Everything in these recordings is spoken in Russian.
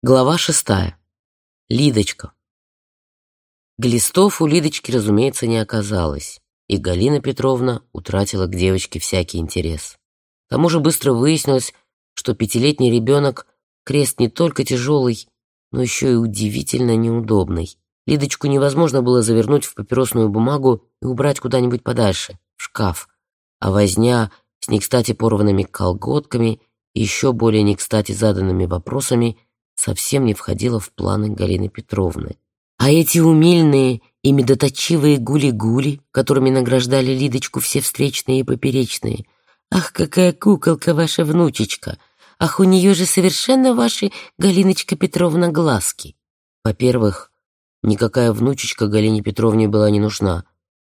Глава шестая. Лидочка. Глистов у Лидочки, разумеется, не оказалось, и Галина Петровна утратила к девочке всякий интерес. К тому же быстро выяснилось, что пятилетний ребенок крест не только тяжелый, но еще и удивительно неудобный. Лидочку невозможно было завернуть в папиросную бумагу и убрать куда-нибудь подальше, в шкаф, а возня с не кстати порванными колготками и еще более не кстати заданными вопросами – совсем не входило в планы Галины Петровны. А эти умильные и медоточивые гули-гули, которыми награждали Лидочку все встречные и поперечные. «Ах, какая куколка ваша внучечка! Ах, у нее же совершенно ваши, Галиночка Петровна, глазки!» Во-первых, никакая внучечка Галине Петровне была не нужна.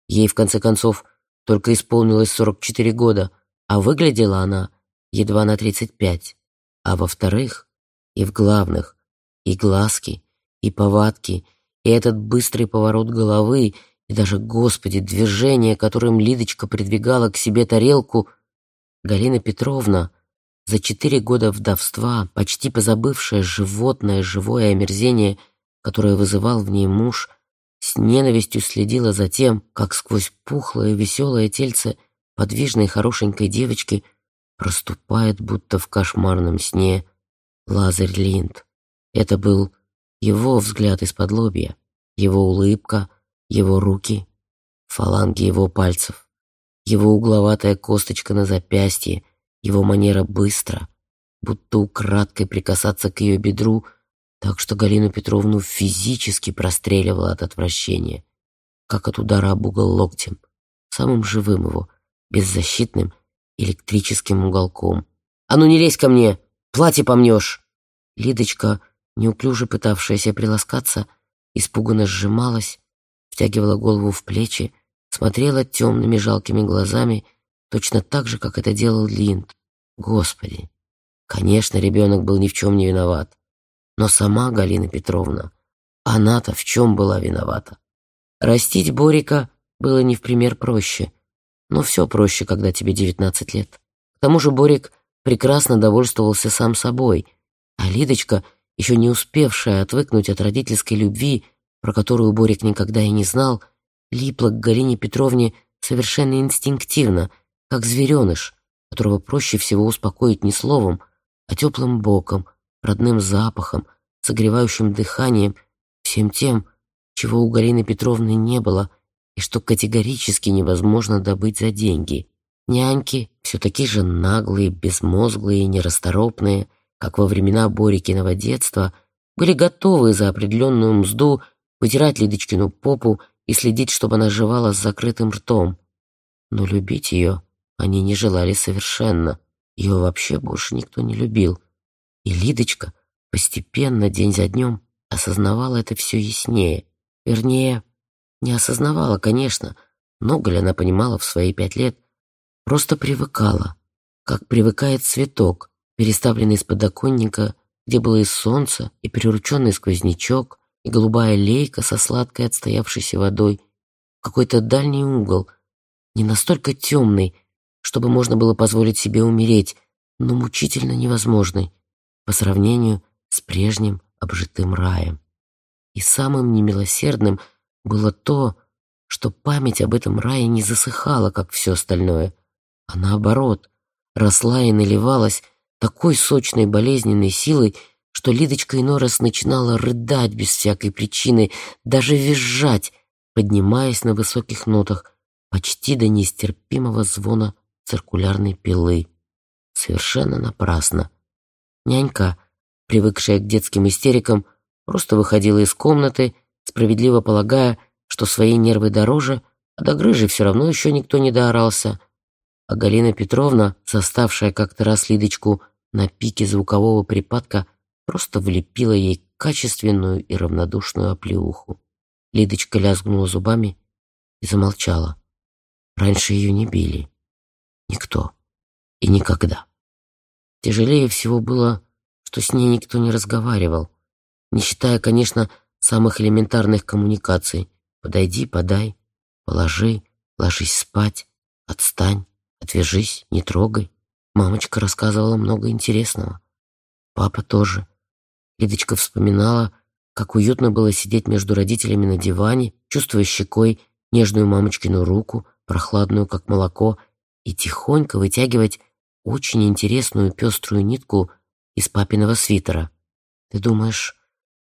Ей, в конце концов, только исполнилось 44 года, а выглядела она едва на 35. А во-вторых, и в главных, и глазки, и повадки, и этот быстрый поворот головы, и даже, господи, движение, которым Лидочка придвигала к себе тарелку. Галина Петровна, за четыре года вдовства, почти позабывшая животное, живое омерзение, которое вызывал в ней муж, с ненавистью следила за тем, как сквозь пухлое веселое тельце подвижной хорошенькой девочки проступает, будто в кошмарном сне, Лазарь Линд. Это был его взгляд из-под лобья, его улыбка, его руки, фаланги его пальцев, его угловатая косточка на запястье, его манера быстро, будто украдкой прикасаться к ее бедру, так что Галину Петровну физически простреливало от отвращения, как от удара об угол локтем, самым живым его, беззащитным электрическим уголком. «А ну не лезь ко мне! Платье помнешь!» Лидочка, неуклюже пытавшаяся приласкаться, испуганно сжималась, втягивала голову в плечи, смотрела темными жалкими глазами, точно так же, как это делал Линд. Господи! Конечно, ребенок был ни в чем не виноват. Но сама Галина Петровна, она-то в чем была виновата? Растить Борика было не в пример проще, но все проще, когда тебе девятнадцать лет. К тому же Борик прекрасно довольствовался сам собой — а Лидочка, еще не успевшая отвыкнуть от родительской любви, про которую Борик никогда и не знал, липла к Галине Петровне совершенно инстинктивно, как звереныш, которого проще всего успокоить не словом, а теплым боком, родным запахом, согревающим дыханием, всем тем, чего у Галины Петровны не было и что категорически невозможно добыть за деньги. Няньки, все такие же наглые, безмозглые, нерасторопные — как во времена Борикиного детства, были готовы за определенную мзду вытирать Лидочкину попу и следить, чтобы она жевала с закрытым ртом. Но любить ее они не желали совершенно. Ее вообще больше никто не любил. И Лидочка постепенно, день за днем, осознавала это все яснее. Вернее, не осознавала, конечно, много ли она понимала в свои пять лет, просто привыкала, как привыкает цветок, переставленный с подоконника, где было и солнце, и прирученный сквознячок, и голубая лейка со сладкой отстоявшейся водой, какой-то дальний угол, не настолько темный, чтобы можно было позволить себе умереть, но мучительно невозможный по сравнению с прежним обжитым раем. И самым немилосердным было то, что память об этом рае не засыхала, как все остальное, а наоборот, росла и наливалась такой сочной болезненной силой, что Лидочка иной раз начинала рыдать без всякой причины, даже визжать, поднимаясь на высоких нотах, почти до нестерпимого звона циркулярной пилы. Совершенно напрасно. Нянька, привыкшая к детским истерикам, просто выходила из комнаты, справедливо полагая, что свои нервы дороже, а до грыжи все равно еще никто не доорался. А Галина Петровна, заставшая как-то раз Лидочку на пике звукового припадка просто влепила ей качественную и равнодушную оплеуху. Лидочка лязгнула зубами и замолчала. Раньше ее не били. Никто. И никогда. Тяжелее всего было, что с ней никто не разговаривал, не считая, конечно, самых элементарных коммуникаций. Подойди, подай, положи, ложись спать, отстань, отвяжись, не трогай. Мамочка рассказывала много интересного. Папа тоже. Лидочка вспоминала, как уютно было сидеть между родителями на диване, чувствуя щекой нежную мамочкину руку, прохладную, как молоко, и тихонько вытягивать очень интересную пеструю нитку из папиного свитера. «Ты думаешь,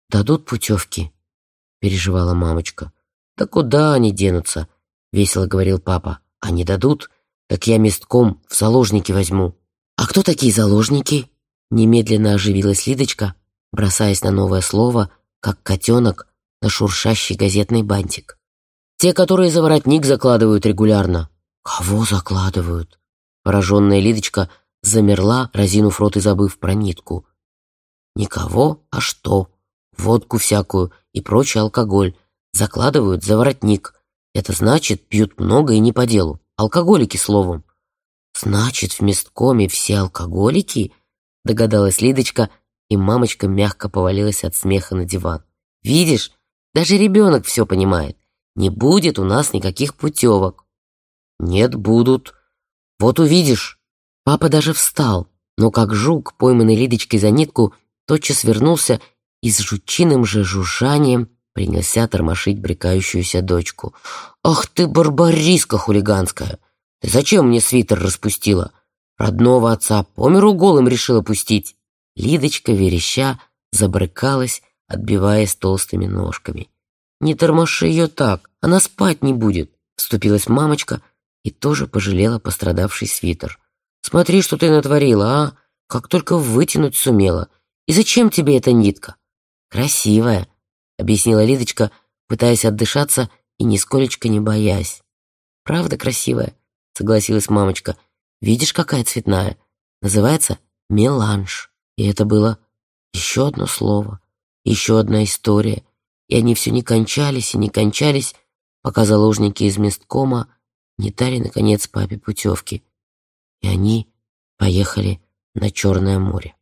дадут путевки?» — переживала мамочка. «Да куда они денутся?» — весело говорил папа. «Они дадут, так я местком в заложники возьму». «А кто такие заложники?» Немедленно оживилась Лидочка, бросаясь на новое слово, как котенок на шуршащий газетный бантик. «Те, которые за воротник закладывают регулярно». «Кого закладывают?» Пораженная Лидочка замерла, разинув рот и забыв про нитку. «Никого, а что? Водку всякую и прочий алкоголь. Закладывают за воротник. Это значит, пьют много и не по делу. Алкоголики, словом». «Значит, в месткоме все алкоголики?» Догадалась Лидочка, и мамочка мягко повалилась от смеха на диван. «Видишь, даже ребенок все понимает. Не будет у нас никаких путевок». «Нет, будут», «Вот увидишь». Папа даже встал, но как жук, пойманный Лидочкой за нитку, тотчас вернулся и с жучиным же жужжанием принялся тормошить брекающуюся дочку. «Ах ты, барбариска хулиганская! Зачем мне свитер распустила? Родного отца по миру голым решила пустить!» Лидочка, вереща, забрыкалась, отбиваясь толстыми ножками. «Не тормоши ее так, она спать не будет!» Вступилась мамочка, и тоже пожалела пострадавший свитер. «Смотри, что ты натворила, а! Как только вытянуть сумела! И зачем тебе эта нитка?» «Красивая», — объяснила Лидочка, пытаясь отдышаться и нисколечко не боясь. «Правда красивая», — согласилась мамочка. «Видишь, какая цветная? Называется меланж». И это было еще одно слово, еще одна история. И они все не кончались и не кончались, пока заложники из месткома не дали, наконец, папе путевки, и они поехали на Черное море.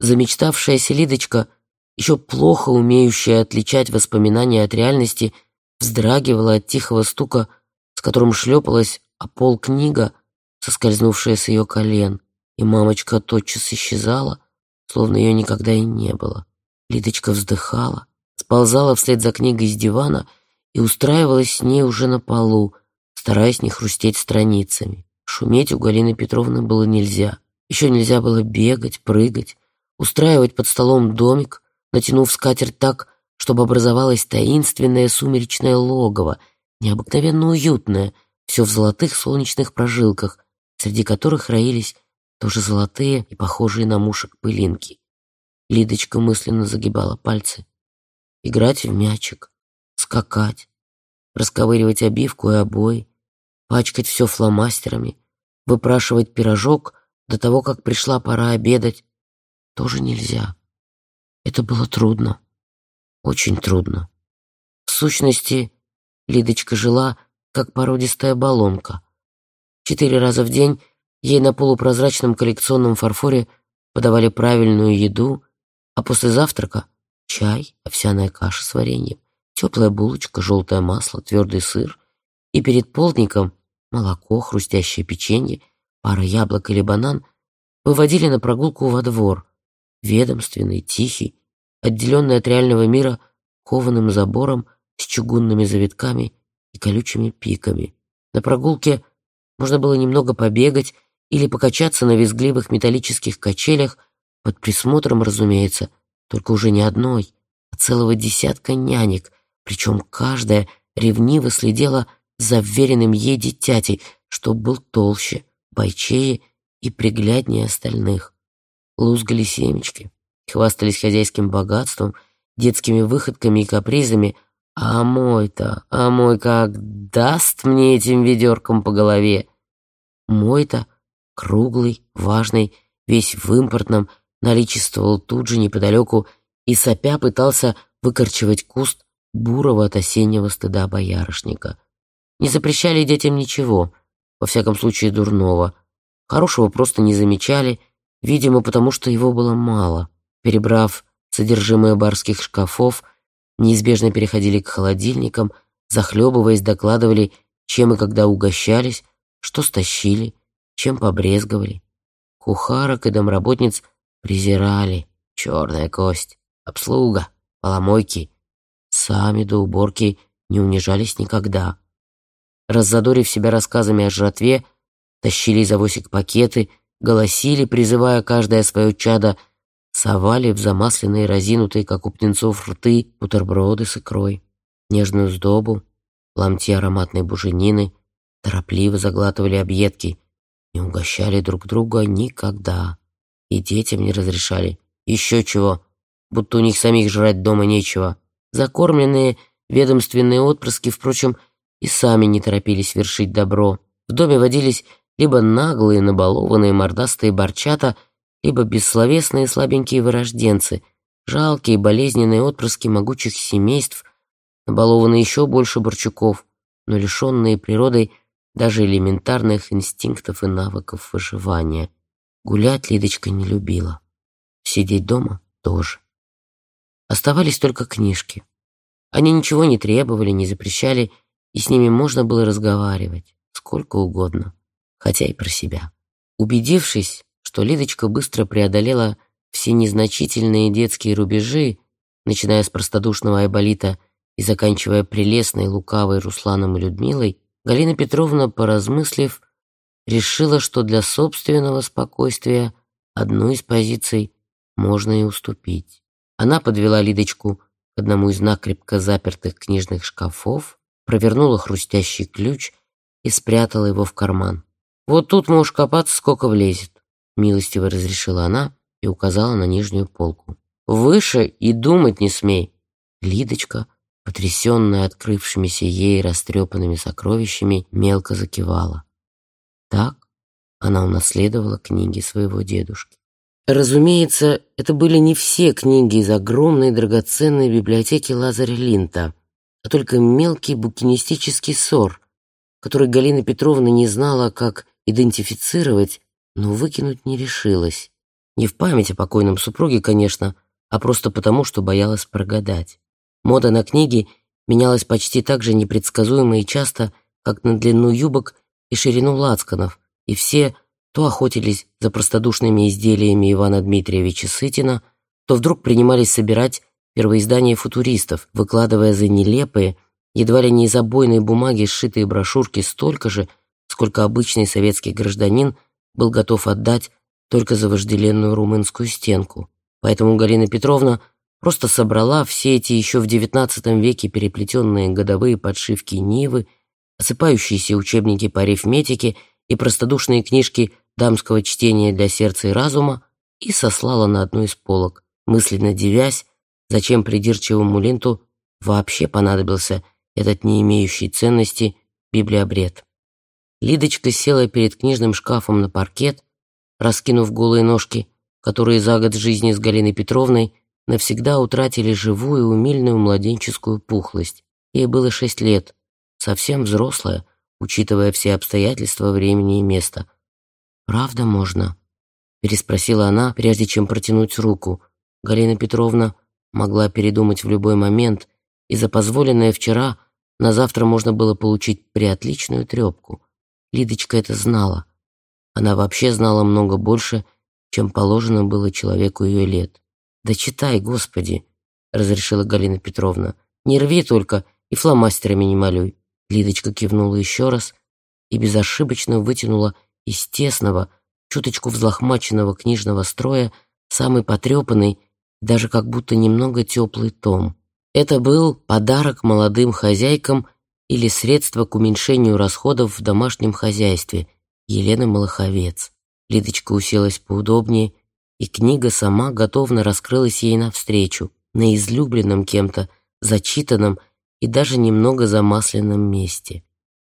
Замечтавшаяся Лидочка, еще плохо умеющая отличать воспоминания от реальности, вздрагивала от тихого стука, с которым шлепалась о пол книга, соскользнувшая с ее колен, и мамочка тотчас исчезала, словно ее никогда и не было. Лидочка вздыхала, сползала вслед за книгой с дивана и устраивалась с ней уже на полу, стараясь не хрустеть страницами. Шуметь у Галины Петровны было нельзя. Еще нельзя было бегать, прыгать, устраивать под столом домик, натянув скатерть так, чтобы образовалось таинственное сумеречное логово, необыкновенно уютное, все в золотых солнечных прожилках, среди которых роились тоже золотые и похожие на мушек пылинки. Лидочка мысленно загибала пальцы. Играть в мячик, скакать, расковыривать обивку и обои, пачкать все фломастерами, выпрашивать пирожок до того, как пришла пора обедать, тоже нельзя. Это было трудно, очень трудно. В сущности, Лидочка жила, как породистая баллонка. Четыре раза в день ей на полупрозрачном коллекционном фарфоре подавали правильную еду, а после завтрака — чай, овсяная каша с вареньем, теплая булочка, желтое масло, твердый сыр, и перед полдником молоко, хрустящее печенье, пара яблок или банан выводили на прогулку во двор, ведомственный, тихий, отделенный от реального мира кованым забором с чугунными завитками и колючими пиками. На прогулке можно было немного побегать или покачаться на визгливых металлических качелях под присмотром, разумеется, только уже не одной, а целого десятка нянек, причем каждая ревниво следила за вверенным ей дитятей, что был толще, бойчее и пригляднее остальных. Лузгали семечки, хвастались хозяйским богатством, детскими выходками и капризами, а мой-то, а мой как даст мне этим ведерком по голове. Мой-то, круглый, важный, весь в импортном, наличествовал тут же неподалеку и сопя пытался выкорчевать куст бурого от осеннего стыда боярышника — не запрещали детям ничего, во всяком случае дурного. Хорошего просто не замечали, видимо, потому что его было мало. Перебрав содержимое барских шкафов, неизбежно переходили к холодильникам, захлебываясь, докладывали, чем и когда угощались, что стащили, чем побрезговали. Кухарок и домработниц презирали, черная кость, обслуга, поломойки. Сами до уборки не унижались никогда. Раззадорив себя рассказами о жратве, тащили из авосик пакеты, голосили, призывая каждое свое чадо, совали в замасленные, разинутые, как у птенцов, рты, бутерброды с икрой, нежную сдобу, ломти ароматной буженины, торопливо заглатывали объедки, не угощали друг друга никогда. И детям не разрешали. Еще чего, будто у них самих жрать дома нечего. Закормленные ведомственные отпрыски, впрочем, и сами не торопились вершить добро. В доме водились либо наглые, набалованные, мордастые борчата, либо бессловесные слабенькие вырожденцы, жалкие, болезненные отпрыски могучих семейств, набалованные еще больше борчуков, но лишенные природой даже элементарных инстинктов и навыков выживания. Гулять Лидочка не любила. Сидеть дома тоже. Оставались только книжки. Они ничего не требовали, не запрещали, и с ними можно было разговаривать сколько угодно, хотя и про себя. Убедившись, что Лидочка быстро преодолела все незначительные детские рубежи, начиная с простодушного Айболита и заканчивая прелестной, лукавой Русланом и Людмилой, Галина Петровна, поразмыслив, решила, что для собственного спокойствия одну из позиций можно и уступить. Она подвела Лидочку к одному из накрепко запертых книжных шкафов, провернула хрустящий ключ и спрятала его в карман. «Вот тут можешь копаться, сколько влезет», — милостиво разрешила она и указала на нижнюю полку. «Выше и думать не смей». Лидочка, потрясенная открывшимися ей растрепанными сокровищами, мелко закивала. Так она унаследовала книги своего дедушки. Разумеется, это были не все книги из огромной драгоценной библиотеки Лазаря Линта а только мелкий букинистический ссор, который Галина Петровна не знала, как идентифицировать, но выкинуть не решилась. Не в память о покойном супруге, конечно, а просто потому, что боялась прогадать. Мода на книги менялась почти так же непредсказуемо и часто, как на длину юбок и ширину лацканов, и все то охотились за простодушными изделиями Ивана Дмитриевича Сытина, то вдруг принимались собирать первоиздание футуристов, выкладывая за нелепые, едва ли не из бумаги сшитые брошюрки столько же, сколько обычный советский гражданин был готов отдать только за вожделенную румынскую стенку. Поэтому Галина Петровна просто собрала все эти еще в XIX веке переплетенные годовые подшивки Нивы, осыпающиеся учебники по арифметике и простодушные книжки дамского чтения для сердца и разума и сослала на одну из полок, мысленно девясь, Зачем придирчивому ленту вообще понадобился этот не имеющий ценности библиобред? Лидочка села перед книжным шкафом на паркет, раскинув голые ножки, которые за год жизни с Галиной Петровной навсегда утратили живую, умильную младенческую пухлость. Ей было шесть лет, совсем взрослая, учитывая все обстоятельства времени и места. «Правда можно?» — переспросила она, прежде чем протянуть руку. Галина Петровна могла передумать в любой момент, и за позволенное вчера на завтра можно было получить приотличную трепку. Лидочка это знала. Она вообще знала много больше, чем положено было человеку ее лет. «Да читай, Господи!» — разрешила Галина Петровна. «Не рви только и фломастерами не малюй». Лидочка кивнула еще раз и безошибочно вытянула из тесного, чуточку взлохмаченного книжного строя самый потрепанный даже как будто немного теплый том. Это был подарок молодым хозяйкам или средство к уменьшению расходов в домашнем хозяйстве Елена Малаховец. Лидочка уселась поудобнее, и книга сама готовно раскрылась ей навстречу, на излюбленном кем-то, зачитанном и даже немного замасленном месте.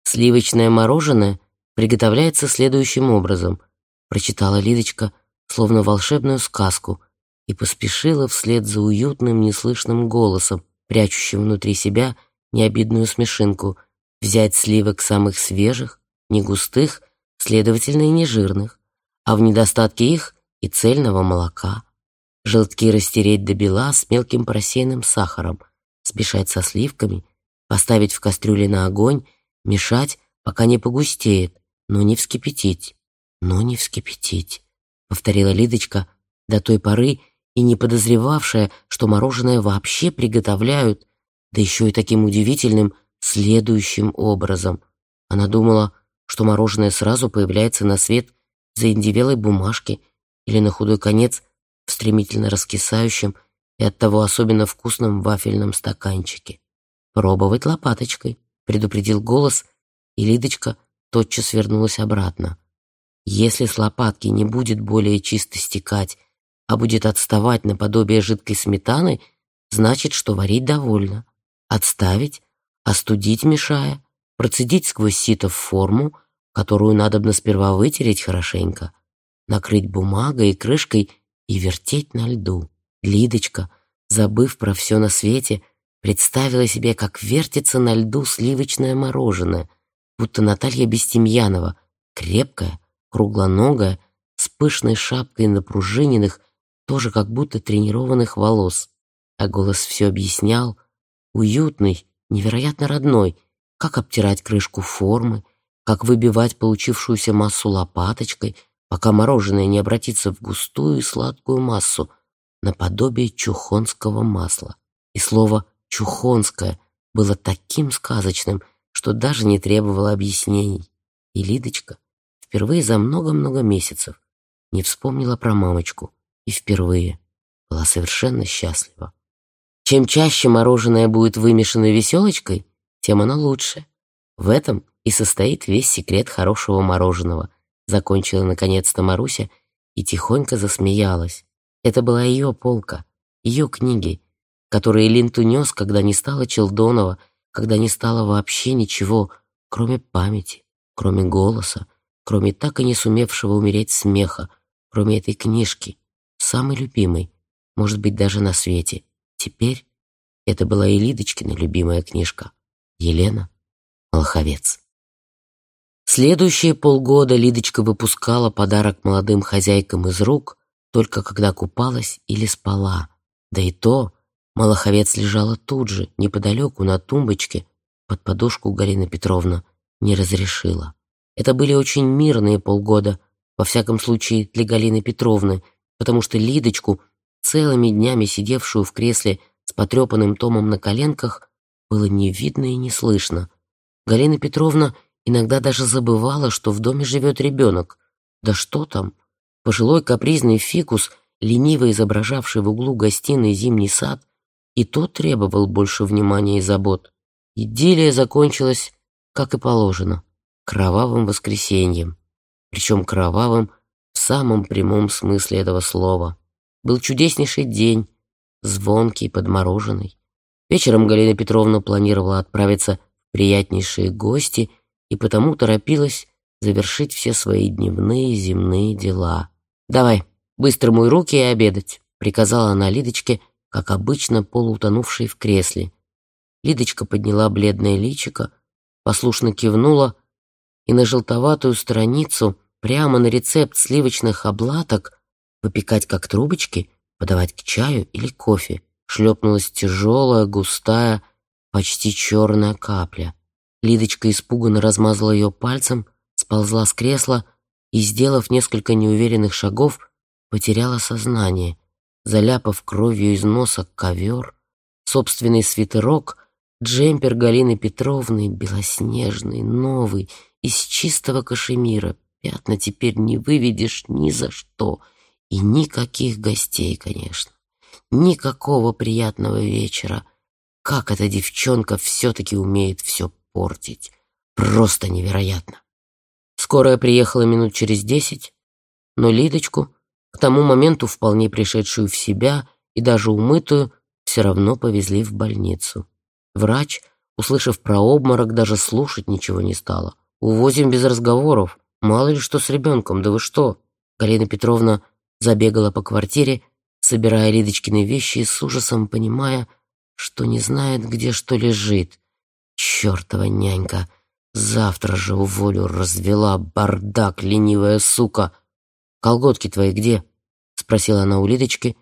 «Сливочное мороженое приготовляется следующим образом», прочитала Лидочка, словно волшебную сказку — и поспешила вслед за уютным, неслышным голосом, прячущим внутри себя необидную смешинку, взять сливок самых свежих, не густых, следовательно, и не жирных, а в недостатке их и цельного молока. Желтки растереть до бела с мелким просеянным сахаром, смешать со сливками, поставить в кастрюле на огонь, мешать, пока не погустеет, но не вскипятить, но не вскипятить, повторила Лидочка до той поры, и не подозревавшая, что мороженое вообще приготовляют, да еще и таким удивительным следующим образом. Она думала, что мороженое сразу появляется на свет за индивелой бумажки или на худой конец в стремительно раскисающем и оттого особенно вкусном вафельном стаканчике. «Пробовать лопаточкой», — предупредил голос, и Лидочка тотчас вернулась обратно. Если с лопатки не будет более чисто стекать, а будет отставать наподобие жидкой сметаны, значит, что варить довольно. Отставить, остудить мешая, процедить сквозь сито в форму, которую надобно сперва вытереть хорошенько, накрыть бумагой и крышкой и вертеть на льду. Лидочка, забыв про все на свете, представила себе, как вертится на льду сливочное мороженое, будто Наталья Бестемьянова, крепкая, круглоногая, с пышной шапкой напружиненных, тоже как будто тренированных волос. А голос все объяснял, уютный, невероятно родной, как обтирать крышку формы, как выбивать получившуюся массу лопаточкой, пока мороженое не обратится в густую и сладкую массу, наподобие чухонского масла. И слово «чухонское» было таким сказочным, что даже не требовало объяснений. И Лидочка впервые за много-много месяцев не вспомнила про мамочку, и впервые была совершенно счастлива. Чем чаще мороженое будет вымешано веселочкой, тем оно лучше. В этом и состоит весь секрет хорошего мороженого, закончила наконец-то Маруся и тихонько засмеялась. Это была ее полка, ее книги, которые Линд унес, когда не стало Челдонова, когда не стало вообще ничего, кроме памяти, кроме голоса, кроме так и не сумевшего умереть смеха, кроме этой книжки, самый любимый, может быть, даже на свете. Теперь это была и Лидочкина любимая книжка. Елена Малаховец. Следующие полгода Лидочка выпускала подарок молодым хозяйкам из рук, только когда купалась или спала. Да и то Малаховец лежала тут же, неподалеку, на тумбочке, под подушку Галина Петровна не разрешила. Это были очень мирные полгода, во всяком случае для Галины Петровны, потому что Лидочку, целыми днями сидевшую в кресле с потрепанным томом на коленках, было не видно и не слышно. Галина Петровна иногда даже забывала, что в доме живет ребенок. Да что там? Пожилой капризный фикус, лениво изображавший в углу гостиной зимний сад, и тот требовал больше внимания и забот. Идиллия закончилась, как и положено, кровавым воскресеньем. Причем кровавым в самом прямом смысле этого слова. Был чудеснейший день, звонкий, подмороженный. Вечером Галина Петровна планировала отправиться в приятнейшие гости и потому торопилась завершить все свои дневные земные дела. «Давай, быстро мой руки и обедать», — приказала она Лидочке, как обычно полуутонувшей в кресле. Лидочка подняла бледное личико, послушно кивнула, и на желтоватую страницу прямо на рецепт сливочных облаток выпекать как трубочки, подавать к чаю или кофе. Шлепнулась тяжелая, густая, почти черная капля. Лидочка испуганно размазала ее пальцем, сползла с кресла и, сделав несколько неуверенных шагов, потеряла сознание, заляпав кровью из носа ковер, собственный свитерок, джемпер Галины Петровны, белоснежный, новый, из чистого кашемира, Пятна теперь не выведешь ни за что. И никаких гостей, конечно. Никакого приятного вечера. Как эта девчонка все-таки умеет все портить. Просто невероятно. Скорая приехала минут через десять, но Лидочку, к тому моменту вполне пришедшую в себя и даже умытую, все равно повезли в больницу. Врач, услышав про обморок, даже слушать ничего не стала. «Увозим без разговоров. Мало ли что с ребенком, да вы что? Галина Петровна забегала по квартире, собирая Лидочкины вещи и с ужасом понимая, что не знает, где что лежит. Чёртова нянька! Завтра же уволю, развела бардак, ленивая сука. «Колготки твои где?» — спросила она у Лидочки,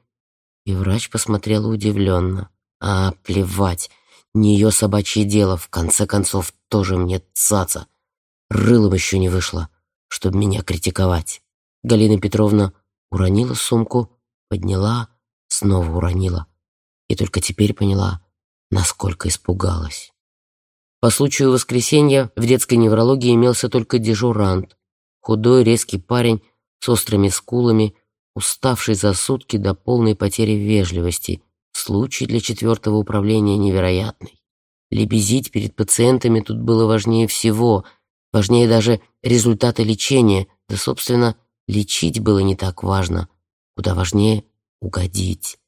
и врач посмотрела удивленно. «А, плевать, не ее собачье дело, в конце концов, тоже мне цаца. Рылом еще не вышло» чтобы меня критиковать. Галина Петровна уронила сумку, подняла, снова уронила. И только теперь поняла, насколько испугалась. По случаю воскресенья в детской неврологии имелся только дежурант, худой резкий парень с острыми скулами, уставший за сутки до полной потери вежливости. Случай для четвертого управления невероятный. Лебезить перед пациентами тут было важнее всего, важнее даже результата лечения, да, собственно, лечить было не так важно, куда важнее угодить.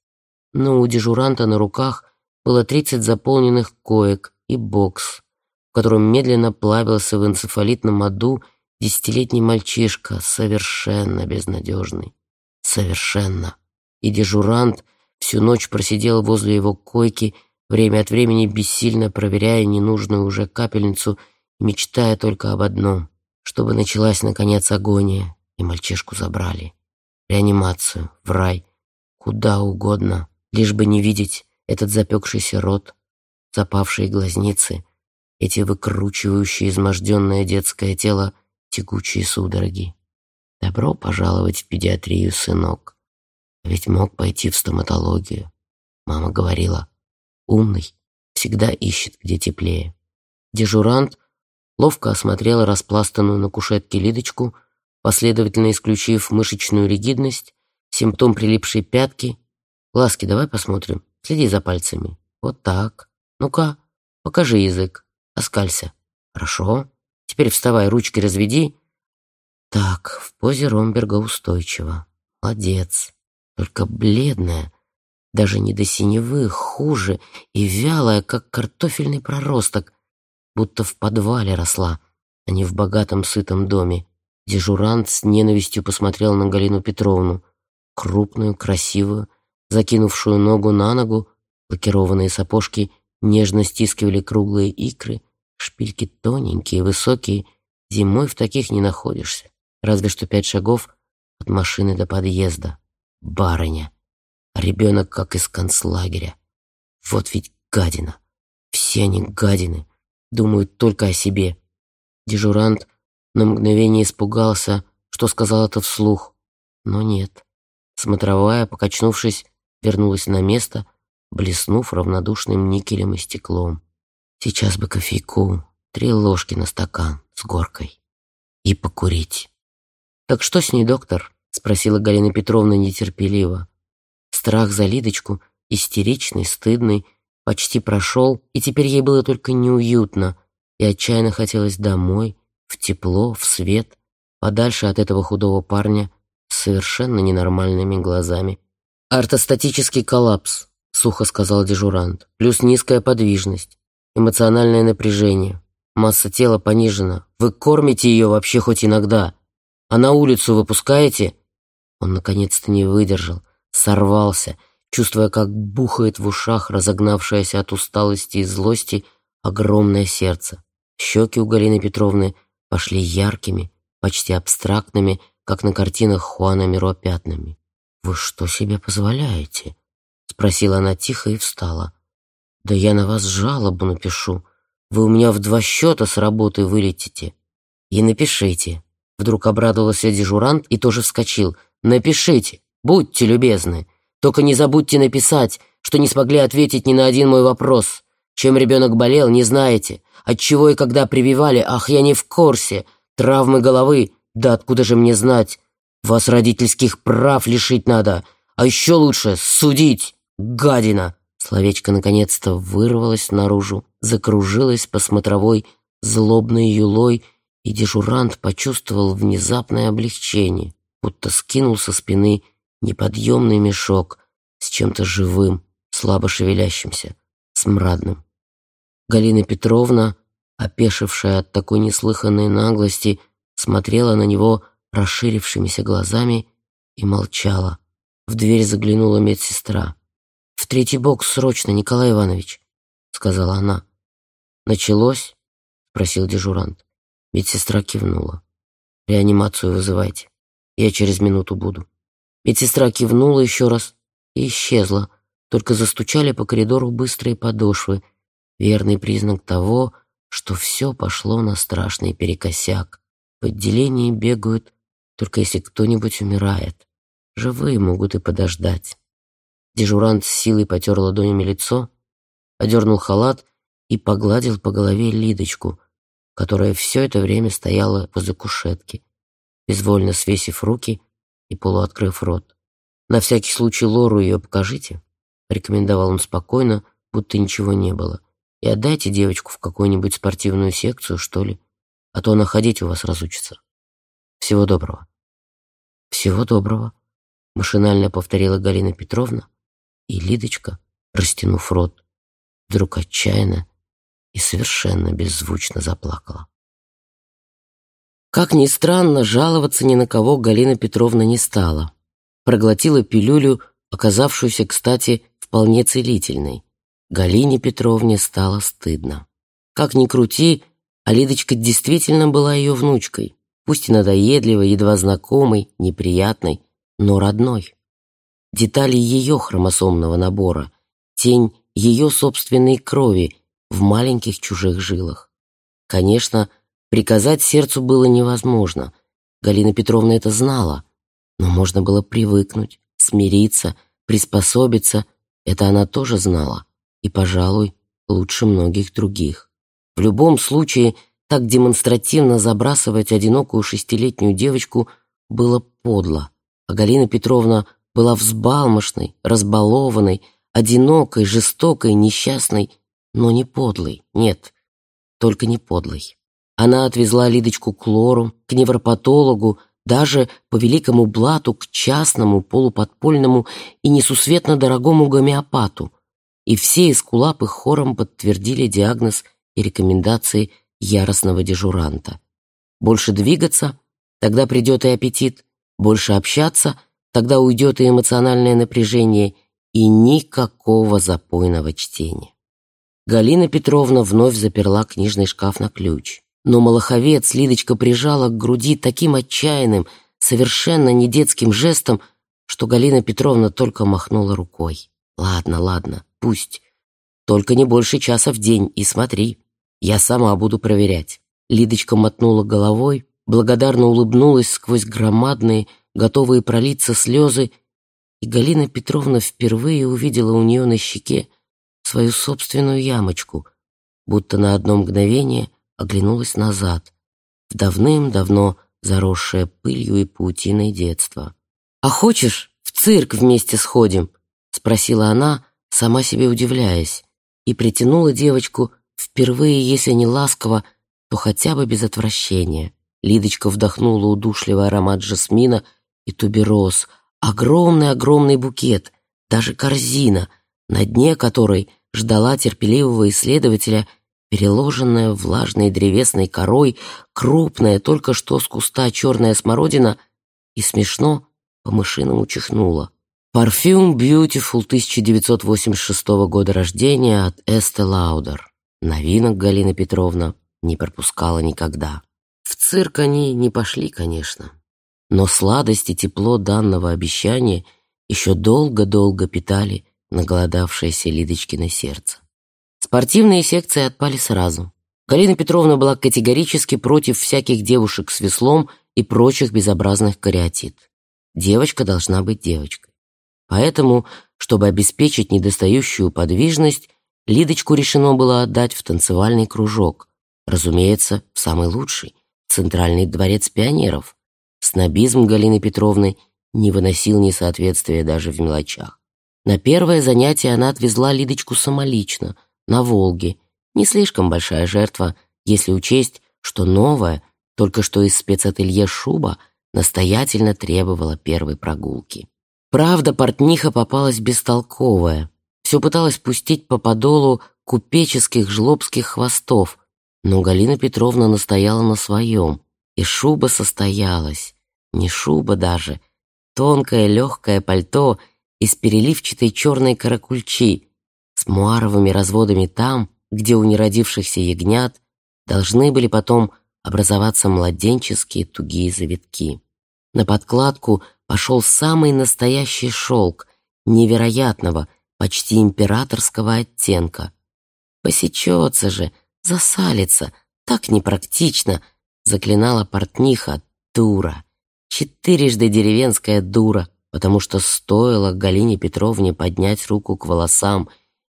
Но у дежуранта на руках было 30 заполненных коек и бокс, в котором медленно плавился в энцефалитном аду десятилетний мальчишка, совершенно безнадежный. Совершенно. И дежурант всю ночь просидел возле его койки, время от времени бессильно проверяя ненужную уже капельницу и мечтая только об одном, чтобы началась, наконец, агония, и мальчишку забрали. Реанимацию, в рай, куда угодно, лишь бы не видеть этот запекшийся рот, запавшие глазницы, эти выкручивающие изможденное детское тело тягучие судороги. Добро пожаловать в педиатрию, сынок. Ведь мог пойти в стоматологию. Мама говорила, умный всегда ищет, где теплее. Дежурант ловко осмотрела распластанную на кушетке Лидочку, последовательно исключив мышечную ригидность, симптом прилипшей пятки. Глазки давай посмотрим, следи за пальцами. Вот так. Ну-ка, покажи язык, оскалься. Хорошо. Теперь вставай, ручки разведи так, в позе Ромберга устойчиво. Молодец. Только бледная, даже не до синевы, хуже и вялая, как картофельный проросток, будто в подвале росла, а не в богатом сытом доме. Дежурант с ненавистью посмотрел на Галину Петровну, крупную, красивую, закинувшую ногу на ногу, лакированные сапожки нежно стискивали круглые икры, шпильки тоненькие, высокие, зимой в таких не находишься разве что пять шагов от машины до подъезда. Барыня. Ребенок как из концлагеря. Вот ведь гадина. Все они гадины. Думают только о себе. Дежурант на мгновение испугался, что сказал это вслух. Но нет. Смотровая, покачнувшись, вернулась на место, блеснув равнодушным никелем и стеклом. Сейчас бы кофейку, три ложки на стакан с горкой и покурить. «Так что с ней, доктор?» — спросила Галина Петровна нетерпеливо. Страх за Лидочку, истеричный, стыдный, почти прошел, и теперь ей было только неуютно, и отчаянно хотелось домой, в тепло, в свет, подальше от этого худого парня с совершенно ненормальными глазами. «Ортостатический коллапс», — сухо сказал дежурант, «плюс низкая подвижность, эмоциональное напряжение, масса тела понижена. Вы кормите ее вообще хоть иногда?» А на улицу выпускаете?» Он наконец-то не выдержал, сорвался, чувствуя, как бухает в ушах разогнавшееся от усталости и злости огромное сердце. Щеки у Галины Петровны пошли яркими, почти абстрактными, как на картинах Хуана Миро пятнами. «Вы что себе позволяете?» — спросила она тихо и встала. «Да я на вас жалобу напишу. Вы у меня в два счета с работы вылетите. И напишите. Вдруг обрадовался дежурант и тоже вскочил. «Напишите, будьте любезны. Только не забудьте написать, что не смогли ответить ни на один мой вопрос. Чем ребенок болел, не знаете. От чего и когда прививали, ах, я не в курсе. Травмы головы, да откуда же мне знать? Вас родительских прав лишить надо. А еще лучше судить, гадина!» Словечко наконец-то вырвалось наружу, закружилось по смотровой злобной юлой и дежурант почувствовал внезапное облегчение, будто скинул со спины неподъемный мешок с чем-то живым, слабо шевелящимся, смрадным. Галина Петровна, опешившая от такой неслыханной наглости, смотрела на него расширившимися глазами и молчала. В дверь заглянула медсестра. «В третий бокс срочно, Николай Иванович», — сказала она. «Началось?» — спросил дежурант. Медсестра кивнула. «Реанимацию вызывайте. Я через минуту буду». Медсестра кивнула еще раз и исчезла. Только застучали по коридору быстрые подошвы. Верный признак того, что все пошло на страшный перекосяк. В отделении бегают, только если кто-нибудь умирает. Живые могут и подождать. Дежурант с силой потер ладонями лицо, одернул халат и погладил по голове Лидочку, которая все это время стояла возле кушетки, безвольно свесив руки и полуоткрыв рот. «На всякий случай Лору ее покажите», — рекомендовал он спокойно, будто ничего не было. «И отдайте девочку в какую-нибудь спортивную секцию, что ли, а то она ходить у вас разучится. Всего доброго». «Всего доброго», — машинально повторила Галина Петровна, и Лидочка, растянув рот, вдруг отчаянно и совершенно беззвучно заплакала. Как ни странно, жаловаться ни на кого Галина Петровна не стала. Проглотила пилюлю, оказавшуюся, кстати, вполне целительной. Галине Петровне стало стыдно. Как ни крути, а Лидочка действительно была ее внучкой, пусть и надоедливой, едва знакомой, неприятной, но родной. Детали ее хромосомного набора, тень ее собственной крови в маленьких чужих жилах. Конечно, Приказать сердцу было невозможно. Галина Петровна это знала. Но можно было привыкнуть, смириться, приспособиться. Это она тоже знала. И, пожалуй, лучше многих других. В любом случае, так демонстративно забрасывать одинокую шестилетнюю девочку было подло. А Галина Петровна была взбалмошной, разбалованной, одинокой, жестокой, несчастной, но не подлой. Нет, только не подлой. Она отвезла Лидочку к лору, к невропатологу, даже по великому блату к частному, полуподпольному и несусветно дорогому гомеопату. И все эскулапы хором подтвердили диагноз и рекомендации яростного дежуранта. Больше двигаться, тогда придет и аппетит, больше общаться, тогда уйдет и эмоциональное напряжение, и никакого запойного чтения. Галина Петровна вновь заперла книжный шкаф на ключ. Но Малаховец Лидочка прижала к груди таким отчаянным, совершенно не детским жестом, что Галина Петровна только махнула рукой. «Ладно, ладно, пусть. Только не больше часа в день, и смотри, я сама буду проверять». Лидочка мотнула головой, благодарно улыбнулась сквозь громадные, готовые пролиться слезы, и Галина Петровна впервые увидела у нее на щеке свою собственную ямочку, будто на одно мгновение — оглянулась назад, в давным-давно заросшее пылью и паутиной детство. «А хочешь, в цирк вместе сходим?» — спросила она, сама себе удивляясь, и притянула девочку впервые, если не ласково, то хотя бы без отвращения. Лидочка вдохнула удушливый аромат жасмина и тубероз, огромный-огромный букет, даже корзина, на дне которой ждала терпеливого исследователя — переложенная влажной древесной корой, крупная, только что с куста черная смородина, и смешно по-мышиному чихнула. Парфюм Beautiful 1986 года рождения от Эсте Лаудер. Новинок Галина Петровна не пропускала никогда. В цирк они не пошли, конечно. Но сладость и тепло данного обещания еще долго-долго питали наголодавшееся Лидочкино сердце. Спортивные секции отпали сразу. Галина Петровна была категорически против всяких девушек с веслом и прочих безобразных кариатид. Девочка должна быть девочкой. Поэтому, чтобы обеспечить недостающую подвижность, Лидочку решено было отдать в танцевальный кружок, разумеется, в самый лучший, Центральный дворец пионеров. Снобизм Галины Петровны не выносил несоответствия даже в мелочах. На первое занятие она отвезла Лидочку самолично – на Волге. Не слишком большая жертва, если учесть, что новая, только что из спецателье шуба, настоятельно требовала первой прогулки. Правда, портниха попалась бестолковая. Все пыталась пустить по подолу купеческих жлобских хвостов, но Галина Петровна настояла на своем, и шуба состоялась. Не шуба даже, тонкое легкое пальто из переливчатой черной каракульчи, с муаровыми разводами там, где у неродившихся ягнят должны были потом образоваться младенческие тугие завитки. На подкладку пошел самый настоящий шелк, невероятного, почти императорского оттенка. «Посечется же, засалится, так непрактично», — заклинала портниха, дура, четырежды деревенская дура, потому что стоило Галине Петровне поднять руку к волосам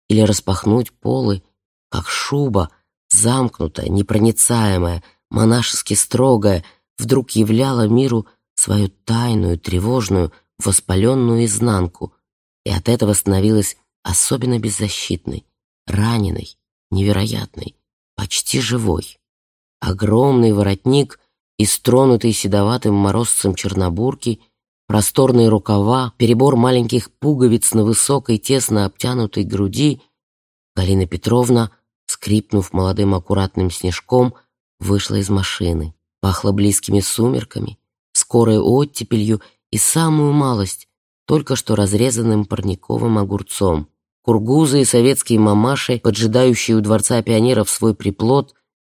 или распахнуть полы, как шуба, замкнутая, непроницаемая, монашески строгая, вдруг являла миру свою тайную, тревожную, воспаленную изнанку, и от этого становилась особенно беззащитной, раненой, невероятной, почти живой. Огромный воротник, истронутый седоватым морозцем чернобурки, просторные рукава, перебор маленьких пуговиц на высокой, тесно обтянутой груди, Галина Петровна, скрипнув молодым аккуратным снежком, вышла из машины. Пахло близкими сумерками, скорой оттепелью и самую малость, только что разрезанным парниковым огурцом. Кургузы и советские мамаши, поджидающие у Дворца пионеров свой приплод,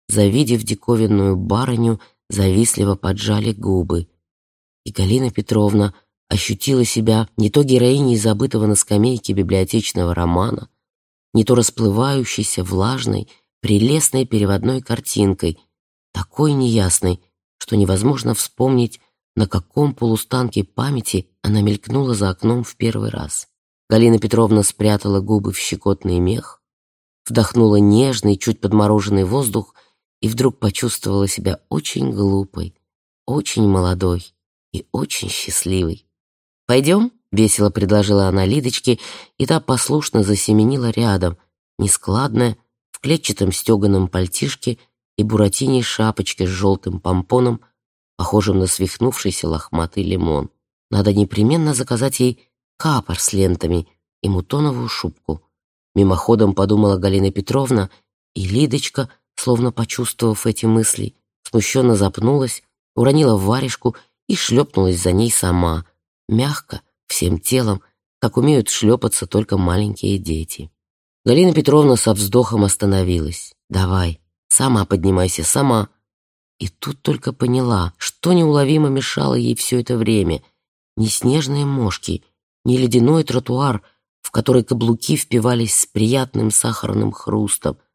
завидев диковинную барыню, завистливо поджали губы. И Галина Петровна ощутила себя не то героиней забытого на скамейке библиотечного романа, не то расплывающейся, влажной, прелестной переводной картинкой, такой неясной, что невозможно вспомнить, на каком полустанке памяти она мелькнула за окном в первый раз. Галина Петровна спрятала губы в щекотный мех, вдохнула нежный, чуть подмороженный воздух и вдруг почувствовала себя очень глупой, очень молодой и очень счастливой. «Пойдем?» — весело предложила она Лидочке, и та послушно засеменила рядом, нескладная, в клетчатом стеганом пальтишке и буратиней шапочке с желтым помпоном, похожим на свихнувшийся лохматый лимон. Надо непременно заказать ей капор с лентами и мутоновую шубку. Мимоходом подумала Галина Петровна, и Лидочка — словно почувствовав эти мысли, смущенно запнулась, уронила варежку и шлепнулась за ней сама, мягко, всем телом, как умеют шлепаться только маленькие дети. Галина Петровна со вздохом остановилась. «Давай, сама поднимайся, сама». И тут только поняла, что неуловимо мешало ей все это время. Ни снежные мошки, ни ледяной тротуар, в который каблуки впивались с приятным сахарным хрустом —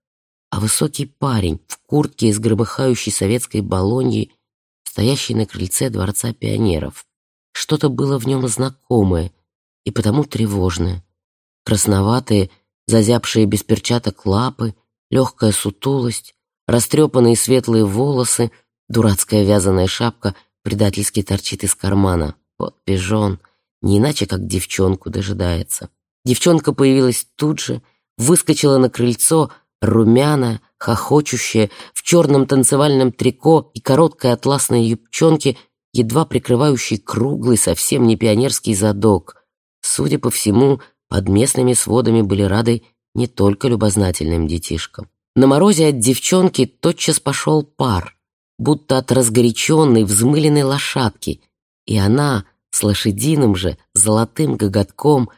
а высокий парень в куртке из громыхающей советской балоньи, стоящий на крыльце Дворца пионеров. Что-то было в нем знакомое и потому тревожное. Красноватые, зазябшие без перчаток лапы, легкая сутулость, растрепанные светлые волосы, дурацкая вязаная шапка предательски торчит из кармана. Вот пижон, не иначе как девчонку дожидается. Девчонка появилась тут же, выскочила на крыльцо, румяная, хохочущая, в черном танцевальном трико и короткой атласной юбчонке, едва прикрывающей круглый, совсем не пионерский задок. Судя по всему, под местными сводами были рады не только любознательным детишкам. На морозе от девчонки тотчас пошел пар, будто от разгоряченной, взмыленной лошадки, и она с лошадиным же золотым гоготком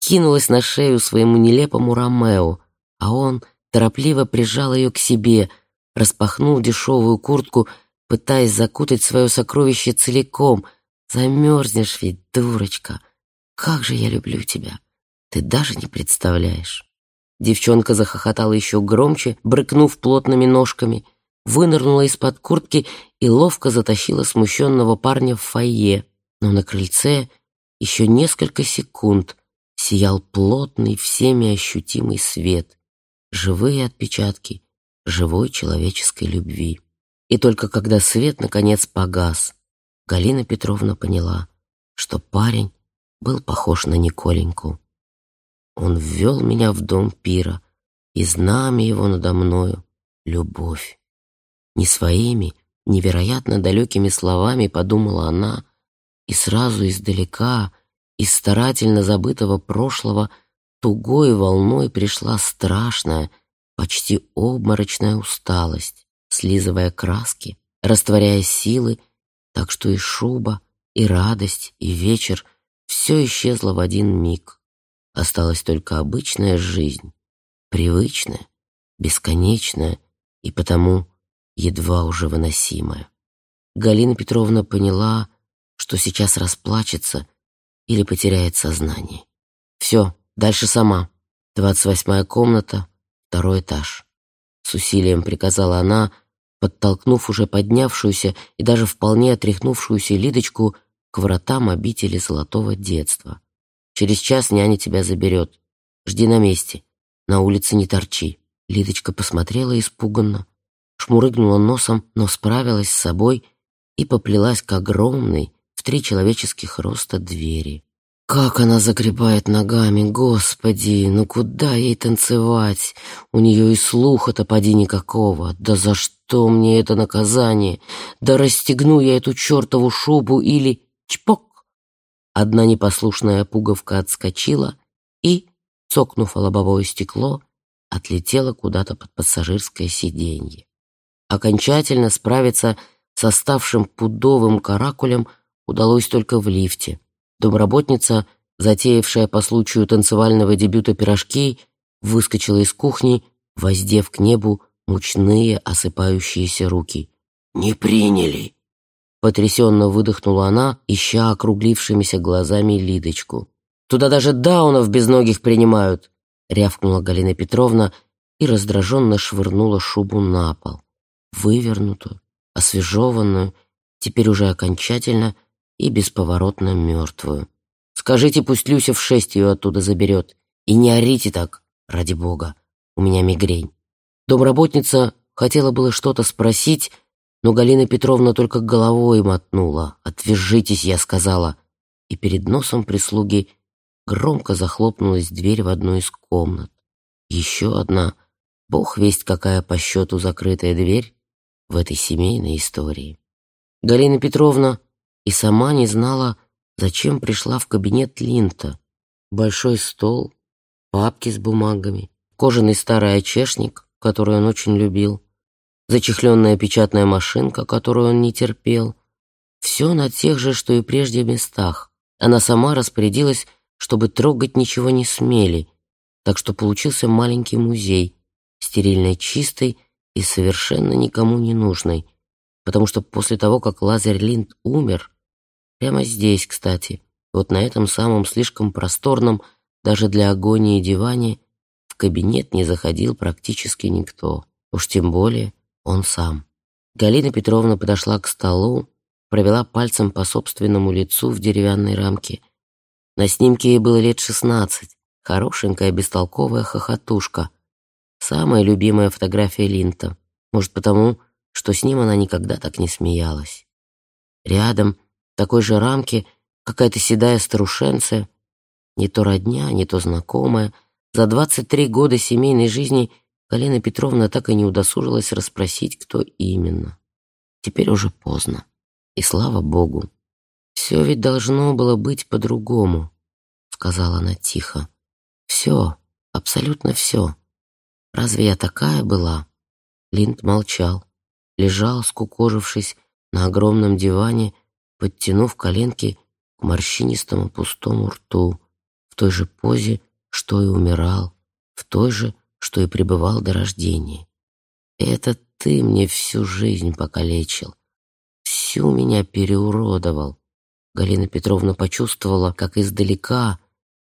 кинулась на шею своему нелепому Ромео, а он — торопливо прижал ее к себе, распахнул дешевую куртку, пытаясь закутать свое сокровище целиком. «Замерзнешь ведь, дурочка! Как же я люблю тебя! Ты даже не представляешь!» Девчонка захохотала еще громче, брыкнув плотными ножками, вынырнула из-под куртки и ловко затащила смущенного парня в фойе. Но на крыльце еще несколько секунд сиял плотный, всеми ощутимый свет живые отпечатки живой человеческой любви. И только когда свет наконец погас, Галина Петровна поняла, что парень был похож на Николеньку. Он ввел меня в дом пира, и знамя его надо мною — любовь. Не своими, невероятно далекими словами подумала она, и сразу издалека, из старательно забытого прошлого — тугой волной пришла страшная, почти обморочная усталость, слизывая краски, растворяя силы, так что и шуба, и радость, и вечер — все исчезло в один миг. Осталась только обычная жизнь, привычная, бесконечная и потому едва уже выносимая. Галина Петровна поняла, что сейчас расплачется или потеряет сознание. Все, Дальше сама. Двадцать восьмая комната, второй этаж. С усилием приказала она, подтолкнув уже поднявшуюся и даже вполне отряхнувшуюся Лидочку к вратам обители золотого детства. Через час няня тебя заберет. Жди на месте. На улице не торчи». Лидочка посмотрела испуганно, шмурыгнула носом, но справилась с собой и поплелась к огромной в три человеческих роста двери. Как она загребает ногами, господи, ну куда ей танцевать? У нее и слуха-то поди никакого. Да за что мне это наказание? Да расстегну я эту чертову шубу или... Чпок! Одна непослушная пуговка отскочила и, цокнув о лобовое стекло, отлетела куда-то под пассажирское сиденье. Окончательно справиться с оставшим пудовым каракулем удалось только в лифте. Домработница, затеявшая по случаю танцевального дебюта пирожки, выскочила из кухни, воздев к небу мучные осыпающиеся руки. «Не приняли!» Потрясенно выдохнула она, ища округлившимися глазами Лидочку. «Туда даже даунов безногих принимают!» рявкнула Галина Петровна и раздраженно швырнула шубу на пол. Вывернутую, освежеванную, теперь уже окончательно и бесповоротно мертвую. Скажите, пусть Люся в шесть ее оттуда заберет. И не орите так, ради бога. У меня мигрень. Домработница хотела было что-то спросить, но Галина Петровна только головой мотнула. «Отвяжитесь», — я сказала. И перед носом прислуги громко захлопнулась дверь в одну из комнат. Еще одна, бог весть какая по счету закрытая дверь в этой семейной истории. Галина Петровна и сама не знала, зачем пришла в кабинет Линта. Большой стол, папки с бумагами, кожаный старый очешник, который он очень любил, зачехленная печатная машинка, которую он не терпел. Все на тех же, что и прежде местах. Она сама распорядилась, чтобы трогать ничего не смели, так что получился маленький музей, стерильно чистый и совершенно никому не нужный, потому что после того, как Лазарь Линд умер, Прямо здесь, кстати, вот на этом самом слишком просторном, даже для агонии диване, в кабинет не заходил практически никто, уж тем более он сам. Галина Петровна подошла к столу, провела пальцем по собственному лицу в деревянной рамке. На снимке ей было лет шестнадцать, хорошенькая бестолковая хохотушка. Самая любимая фотография Линта, может потому, что с ним она никогда так не смеялась. Рядом такой же рамке какая-то седая старушенция, не то родня, не то знакомая. За 23 года семейной жизни Галина Петровна так и не удосужилась расспросить, кто именно. Теперь уже поздно. И слава богу. «Все ведь должно было быть по-другому», — сказала она тихо. «Все, абсолютно все. Разве я такая была?» Линд молчал, лежал, скукожившись на огромном диване, подтянув коленки к морщинистому пустому рту, в той же позе, что и умирал, в той же, что и пребывал до рождения. Это ты мне всю жизнь покалечил, всю меня переуродовал. Галина Петровна почувствовала, как издалека,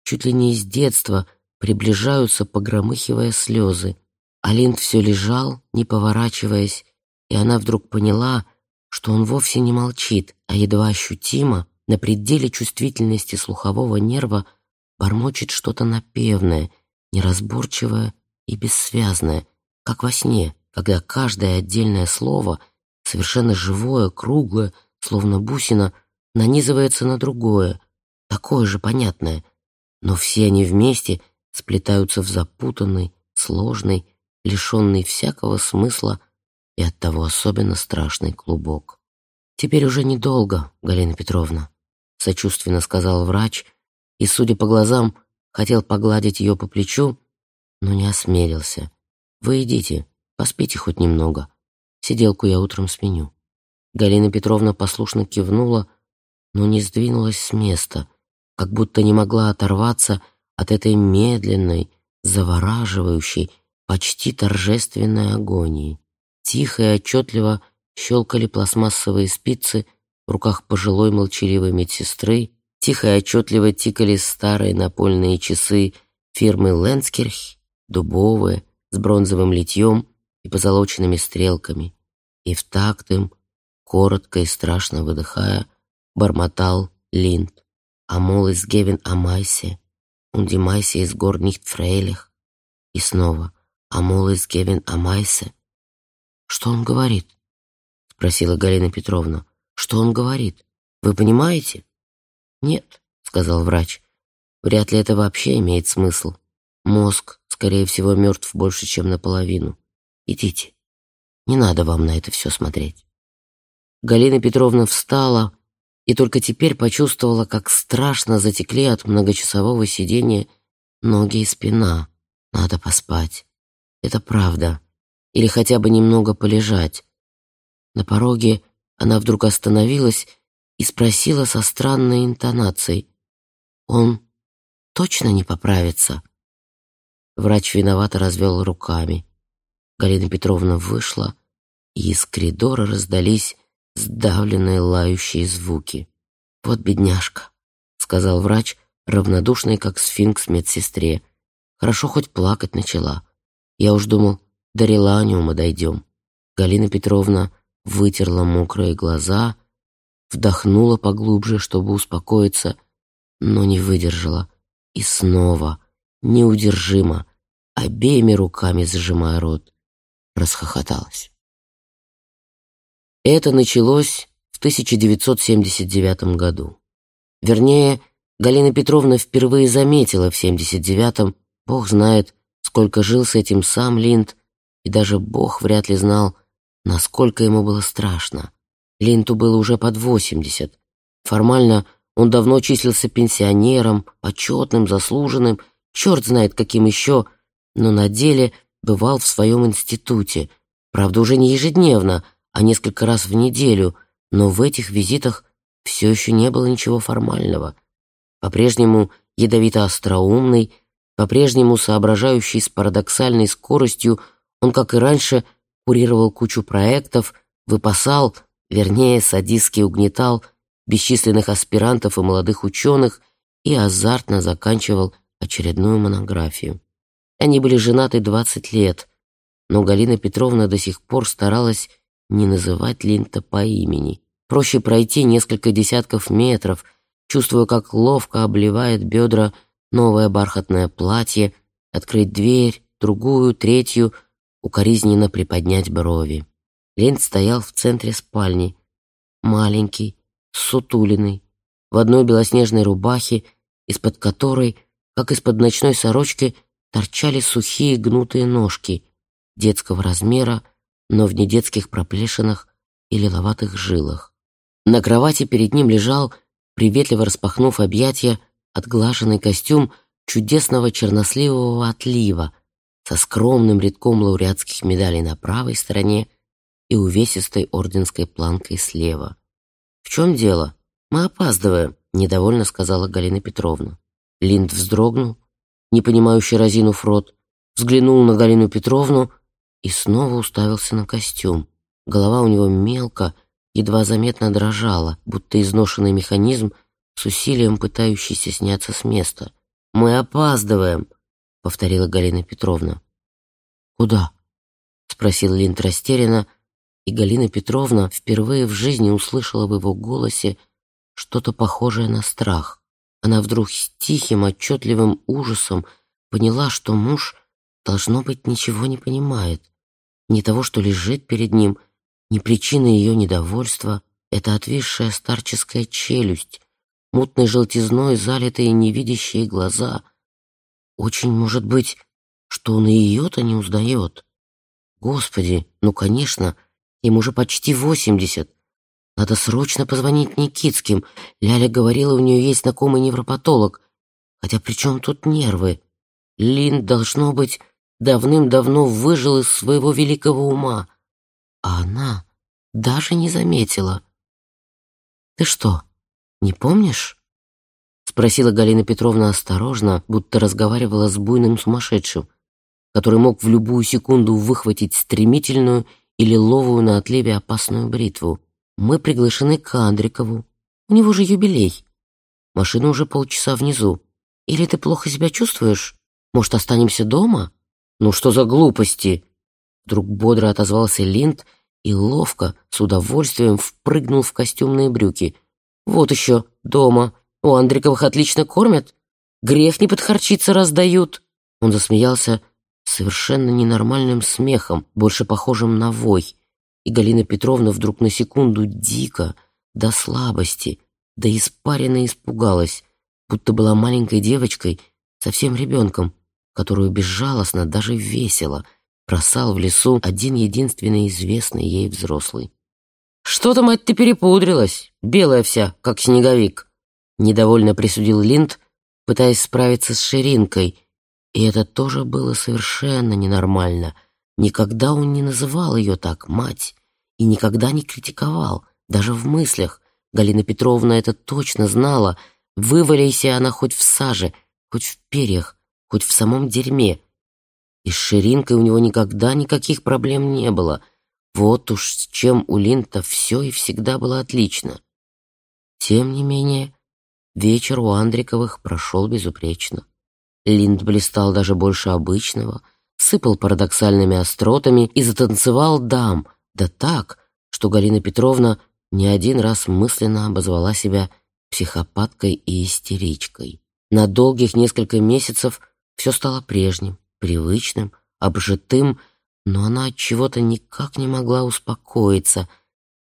чуть ли не из детства, приближаются, погромыхивая слезы. Алин все лежал, не поворачиваясь, и она вдруг поняла, что он вовсе не молчит, а едва ощутимо, на пределе чувствительности слухового нерва, бормочет что-то напевное, неразборчивое и бессвязное, как во сне, когда каждое отдельное слово, совершенно живое, круглое, словно бусина, нанизывается на другое, такое же понятное, но все они вместе сплетаются в запутанный, сложный, лишенный всякого смысла и оттого особенно страшный клубок. «Теперь уже недолго, Галина Петровна», — сочувственно сказал врач, и, судя по глазам, хотел погладить ее по плечу, но не осмелился. «Вы идите, поспите хоть немного. Сиделку я утром сменю». Галина Петровна послушно кивнула, но не сдвинулась с места, как будто не могла оторваться от этой медленной, завораживающей, почти торжественной агонии. Тихо и отчетливо щелкали пластмассовые спицы в руках пожилой молчаливой медсестры, тихо и отчетливо тикали старые напольные часы фирмы Ленскирх, дубовые, с бронзовым литьем и позолоченными стрелками, и в такт им, коротко и страшно выдыхая, бормотал Линд. Амол из Гевен Амайсе. Ist gar nicht freilich. И снова. Амол из Гевен Амайсе. Что он говорит? Спросила Галина Петровна. Что он говорит? Вы понимаете? Нет, сказал врач. Вряд ли это вообще имеет смысл. Мозг, скорее всего, мертв больше, чем наполовину. Идите. Не надо вам на это все смотреть. Галина Петровна встала и только теперь почувствовала, как страшно затекли от многочасового сидения ноги и спина. Надо поспать. Это правда. Или хотя бы немного полежать. На пороге она вдруг остановилась и спросила со странной интонацией. «Он точно не поправится?» Врач виновато развел руками. Галина Петровна вышла, и из коридора раздались сдавленные лающие звуки. «Вот бедняжка», — сказал врач, равнодушный, как сфинкс медсестре. «Хорошо хоть плакать начала. Я уж думал, до реланиума дойдем». Галина Петровна вытерла мокрые глаза, вдохнула поглубже, чтобы успокоиться, но не выдержала. И снова, неудержимо, обеими руками сжимая рот, расхохоталась. Это началось в 1979 году. Вернее, Галина Петровна впервые заметила в 79-м, бог знает, сколько жил с этим сам Линд, и даже бог вряд ли знал, насколько ему было страшно. Линту было уже под 80. Формально он давно числился пенсионером, почетным, заслуженным, черт знает каким еще, но на деле бывал в своем институте, правда, уже не ежедневно, а несколько раз в неделю, но в этих визитах все еще не было ничего формального. По-прежнему ядовито-остроумный, по-прежнему соображающий с парадоксальной скоростью, он, как и раньше, курировал кучу проектов, выпасал, вернее, садистски угнетал бесчисленных аспирантов и молодых ученых и азартно заканчивал очередную монографию. Они были женаты 20 лет, но Галина Петровна до сих пор старалась не называть Линта по имени. Проще пройти несколько десятков метров, чувствуя, как ловко обливает бедра новое бархатное платье, открыть дверь, другую, третью, укоризненно приподнять брови. Линд стоял в центре спальни, маленький, сутулиный, в одной белоснежной рубахе, из-под которой, как из-под ночной сорочки, торчали сухие гнутые ножки детского размера, но в недетских проплешинах и лиловатых жилах. На кровати перед ним лежал, приветливо распахнув объятия, отглаженный костюм чудесного черносливого отлива со скромным рядком лауреатских медалей на правой стороне и увесистой орденской планкой слева. «В чем дело? Мы опаздываем», — недовольно сказала Галина Петровна. Линд вздрогнул, непонимающе разинув рот, взглянул на Галину Петровну и снова уставился на костюм. Голова у него мелко, едва заметно дрожала, будто изношенный механизм с усилием пытающийся сняться с места. «Мы опаздываем», — повторила Галина Петровна. «Куда?» — спросил Линд растерянно, и Галина Петровна впервые в жизни услышала в его голосе что-то похожее на страх. Она вдруг с тихим, отчетливым ужасом поняла, что муж, должно быть, ничего не понимает ни того, что лежит перед ним, ни причины ее недовольства. Это отвисшая старческая челюсть, мутной желтизной залитые невидящие глаза. Очень может быть, что он и ее-то не узнает. Господи, ну, конечно, им уже почти восемьдесят. Надо срочно позвонить Никитским. Ляля говорила, у нее есть знакомый невропатолог. Хотя при чем тут нервы? Лин, должно быть, давным-давно выжил из своего великого ума, а она даже не заметила. «Ты что, не помнишь?» — спросила Галина Петровна осторожно, будто разговаривала с буйным сумасшедшим, который мог в любую секунду выхватить стремительную или ловую на отливе опасную бритву. «Мы приглашены к Андрикову. У него же юбилей. Машина уже полчаса внизу. Или ты плохо себя чувствуешь? Может, останемся дома?» «Ну что за глупости?» Вдруг бодро отозвался Линд и ловко, с удовольствием впрыгнул в костюмные брюки. Вот еще дома. У Андриковых отлично кормят. Грех не подхарчиться раздают». Он засмеялся совершенно ненормальным смехом, больше похожим на вой. И Галина Петровна вдруг на секунду дико, до слабости, до испаренно испугалась, будто была маленькой девочкой, совсем ребенком, которую безжалостно, даже весело бросал в лесу один единственный известный ей взрослый. «Что-то, мать, ты перепудрилась, белая вся, как снеговик!» Недовольно присудил Линд, пытаясь справиться с ширинкой, и это тоже было совершенно ненормально. Никогда он не называл ее так, мать, и никогда не критиковал, даже в мыслях. Галина Петровна это точно знала. Вываляйся она хоть в саже, хоть в перьях, хоть в самом дерьме. И с ширинкой у него никогда никаких проблем не было. Вот уж с чем у Линта все и всегда было отлично. Тем не менее, вечер у Андриковых прошел безупречно. Линд блистал даже больше обычного, сыпал парадоксальными остротами и затанцевал дам, да так, что Галина Петровна не один раз мысленно обозвала себя психопаткой и истеричкой. На долгих несколько месяцев все стало прежним, привычным, обжитым, но она от чего-то никак не могла успокоиться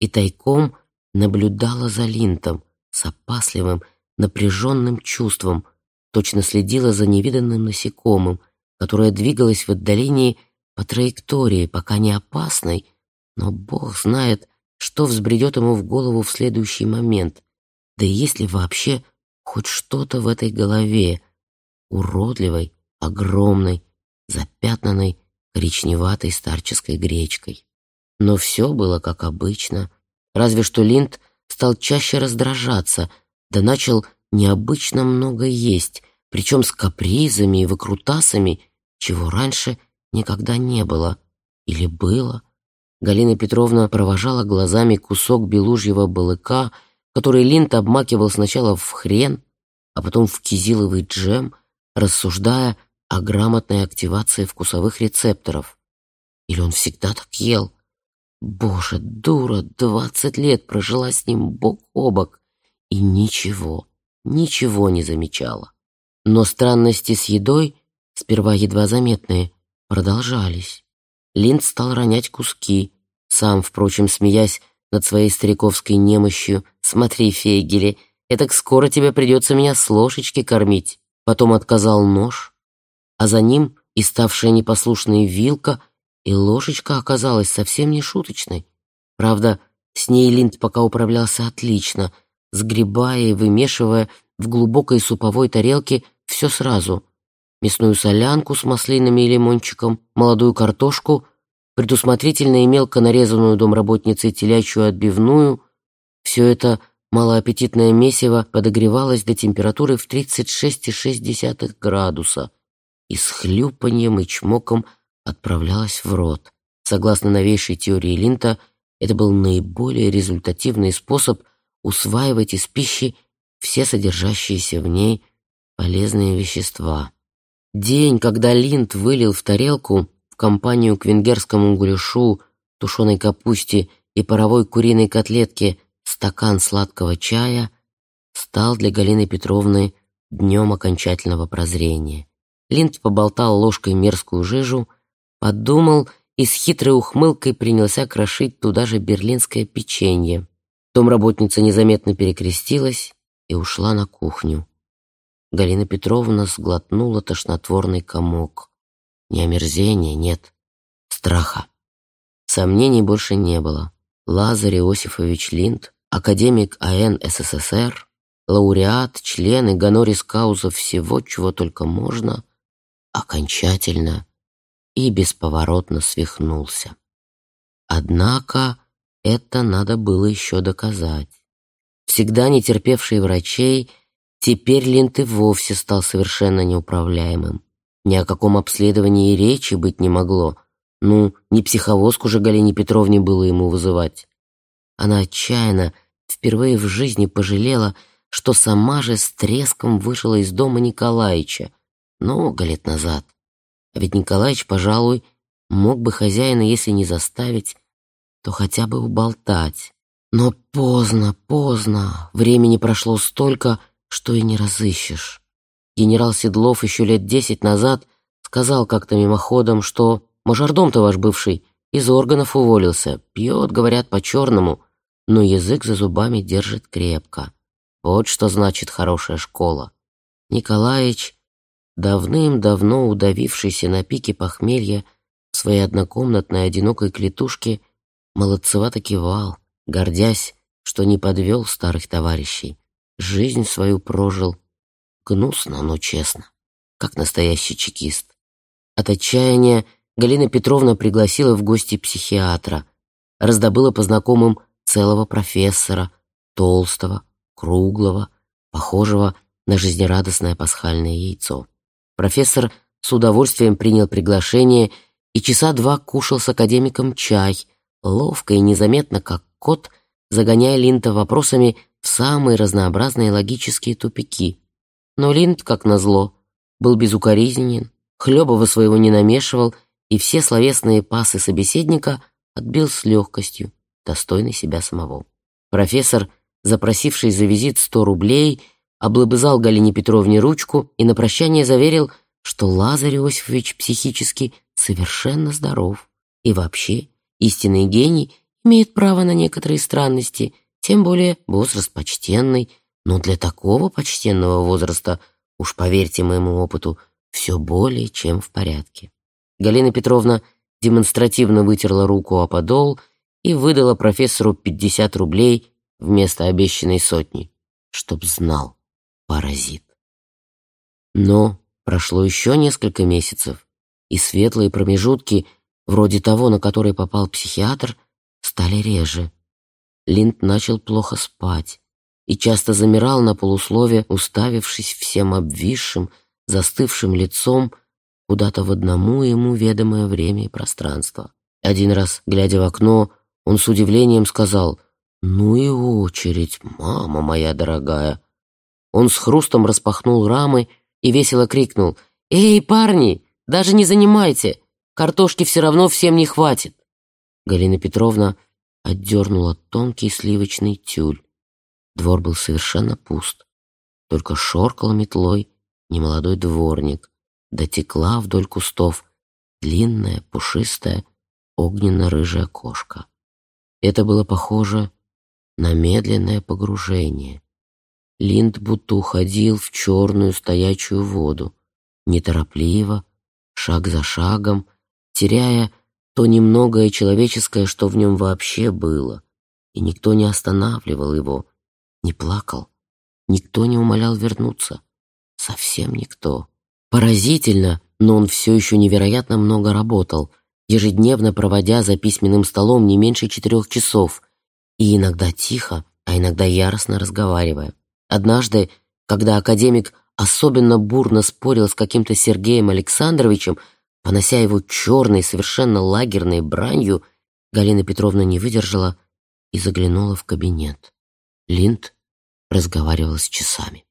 и тайком наблюдала за Линтом с опасливым, напряженным чувством, точно следила за невиданным насекомым, которое двигалось в отдалении по траектории, пока не опасной, но Бог знает, что взбредет ему в голову в следующий момент. Да и есть ли вообще хоть что-то в этой голове, уродливой, огромной, запятнанной коричневатой старческой гречкой. Но все было как обычно, разве что Линд стал чаще раздражаться, да начал необычно много есть, причем с капризами и выкрутасами, чего раньше никогда не было. Или было? Галина Петровна провожала глазами кусок белужьего балыка, который Линд обмакивал сначала в хрен, а потом в кизиловый джем, рассуждая о грамотной активации вкусовых рецепторов. Или он всегда так ел? Боже, дура, двадцать лет прожила с ним бок о бок и ничего, ничего не замечала. Но странности с едой, сперва едва заметные, продолжались. Линд стал ронять куски, сам, впрочем, смеясь над своей стариковской немощью. «Смотри, Фейгели, этак скоро тебе придется меня с ложечки кормить». Потом отказал нож, а за ним и ставшая непослушной вилка, и ложечка оказалась совсем не шуточной. Правда, с ней Линд пока управлялся отлично, сгребая и вымешивая в глубокой суповой тарелке все сразу. Мясную солянку с маслинами и лимончиком, молодую картошку, предусмотрительно и мелко нарезанную домработницей телячью отбивную. Все это малоаппетитное месиво подогревалось до температуры в 36,6 градуса и с хлюпаньем и чмоком отправлялось в рот. Согласно новейшей теории Линта, это был наиболее результативный способ усваивать из пищи все содержащиеся в ней полезные вещества. День, когда Линд вылил в тарелку в компанию к венгерскому гуляшу, тушеной капусте и паровой куриной котлетке стакан сладкого чая, стал для Галины Петровны днем окончательного прозрения. Линд поболтал ложкой мерзкую жижу, подумал и с хитрой ухмылкой принялся крошить туда же берлинское печенье. Домработница незаметно перекрестилась и ушла на кухню. Галина Петровна сглотнула тошнотворный комок. Не омерзения, нет, страха. Сомнений больше не было. Лазарь Иосифович Линд, академик АН СССР, лауреат, член и гонорис кауза всего, чего только можно, окончательно и бесповоротно свихнулся. Однако это надо было еще доказать. Всегда не терпевший врачей — Теперь Линд и вовсе стал совершенно неуправляемым. Ни о каком обследовании речи быть не могло. Ну, не психовозку же Галине Петровне было ему вызывать. Она отчаянно, впервые в жизни пожалела, что сама же с треском вышла из дома Николаича много лет назад. А ведь Николаич, пожалуй, мог бы хозяина, если не заставить, то хотя бы уболтать. Но поздно, поздно. Времени прошло столько, что и не разыщешь. Генерал Седлов еще лет десять назад сказал как-то мимоходом, что мажордом-то ваш бывший из органов уволился, пьет, говорят, по-черному, но язык за зубами держит крепко. Вот что значит хорошая школа. Николаич, давным-давно удавившийся на пике похмелья в своей однокомнатной одинокой клетушке, молодцевато кивал, гордясь, что не подвел старых товарищей. Жизнь свою прожил гнусно, но честно, как настоящий чекист. От отчаяния Галина Петровна пригласила в гости психиатра, раздобыла по знакомым целого профессора, толстого, круглого, похожего на жизнерадостное пасхальное яйцо. Профессор с удовольствием принял приглашение и часа два кушал с академиком чай, ловко и незаметно, как кот, загоняя Линта вопросами в самые разнообразные логические тупики. Но Линд, как назло, был безукоризненен, хлебова своего не намешивал и все словесные пасы собеседника отбил с легкостью, достойной себя самого. Профессор запросивший за визит сто рублей, облобызал Галине Петровне ручку и на прощание заверил, что Лазарь Иосифович психически совершенно здоров. И вообще, истинный гений имеет право на некоторые странности, тем более возраст почтенный, но для такого почтенного возраста, уж поверьте моему опыту, все более чем в порядке. Галина Петровна демонстративно вытерла руку о подол и выдала профессору 50 рублей вместо обещанной сотни, чтоб знал, паразит. Но прошло еще несколько месяцев, и светлые промежутки, вроде того, на который попал психиатр, стали реже. Линд начал плохо спать и часто замирал на полуслове, уставившись всем обвисшим, застывшим лицом куда-то в одному ему ведомое время и пространство. Один раз, глядя в окно, он с удивлением сказал — «Ну и очередь, мама моя дорогая!» Он с хрустом распахнул рамы и весело крикнул. «Эй, парни, даже не занимайте! Картошки все равно всем не хватит!» Галина Петровна отдернула тонкий сливочный тюль. Двор был совершенно пуст. Только шоркал метлой немолодой дворник, дотекла вдоль кустов длинная, пушистая, огненно-рыжая кошка. Это было похоже на медленное погружение. Линд будто уходил в черную стоячую воду, неторопливо, шаг за шагом, теряя то немногое человеческое, что в нем вообще было, и никто не останавливал его, не плакал, никто не умолял вернуться, совсем никто. Поразительно, но он все еще невероятно много работал, ежедневно проводя за письменным столом не меньше четырех часов — и иногда тихо, а иногда яростно разговаривая. Однажды, когда академик особенно бурно спорил с каким-то Сергеем Александровичем, понося его черной, совершенно лагерной бранью, Галина Петровна не выдержала и заглянула в кабинет. Линд разговаривал с часами.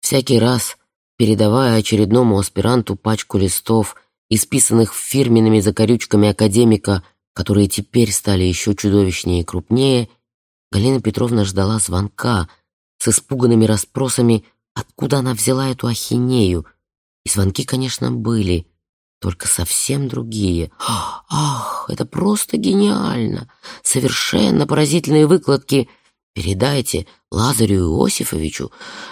Всякий раз, передавая очередному аспиранту пачку листов, исписанных фирменными закорючками академика которые теперь стали еще чудовищнее и крупнее, Галина Петровна ждала звонка с испуганными расспросами, откуда она взяла эту ахинею. И звонки, конечно, были, только совсем другие. «Ах, это просто гениально! Совершенно поразительные выкладки!» Передайте Лазарю Иосифовичу,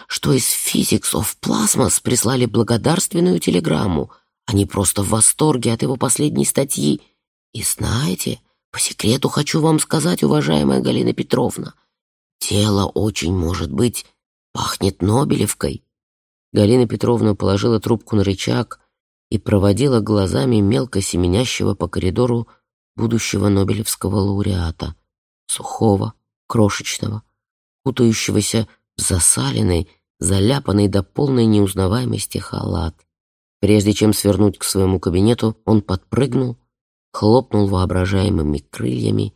что из Physics of Plasmas прислали благодарственную телеграмму. Они просто в восторге от его последней статьи и знаете, по секрету хочу вам сказать, уважаемая Галина Петровна, тело очень, может быть, пахнет Нобелевкой. Галина Петровна положила трубку на рычаг и проводила глазами мелко семенящего по коридору будущего Нобелевского лауреата, сухого, крошечного, кутающегося в засаленный, заляпанный до полной неузнаваемости халат. Прежде чем свернуть к своему кабинету, он подпрыгнул, хлопнул воображаемыми крыльями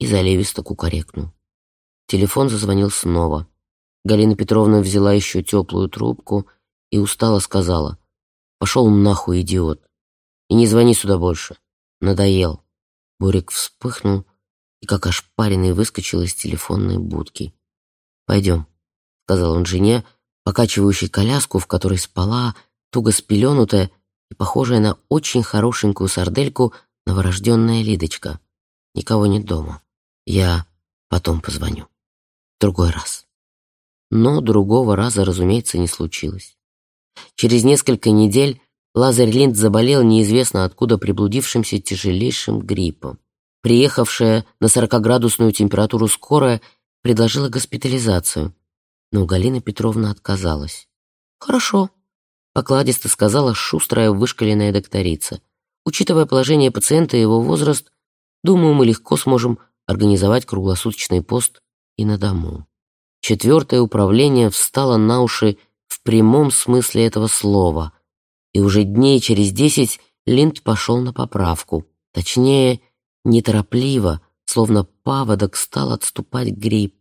и заливисто кукарекнул. Телефон зазвонил снова. Галина Петровна взяла еще теплую трубку и устало сказала «Пошел нахуй, идиот, и не звони сюда больше. Надоел». Бурик вспыхнул и как ошпаренный выскочил из телефонной будки. «Пойдем», — сказал он жене, покачивающей коляску, в которой спала, туго спеленутая и похожая на очень хорошенькую сардельку новорожденная Лидочка. Никого нет дома. Я потом позвоню. Другой раз. Но другого раза, разумеется, не случилось. Через несколько недель Лазарь Линд заболел неизвестно откуда приблудившимся тяжелейшим гриппом. Приехавшая на 40-градусную температуру скорая предложила госпитализацию, но Галина Петровна отказалась. «Хорошо», — покладисто сказала шустрая вышкаленная докторица. «Учитывая положение пациента и его возраст, думаю, мы легко сможем организовать круглосуточный пост и на дому». Четвертое управление встало на уши в прямом смысле этого слова, и уже дней через десять Линд пошел на поправку. Точнее, неторопливо, словно паводок стал отступать гриб,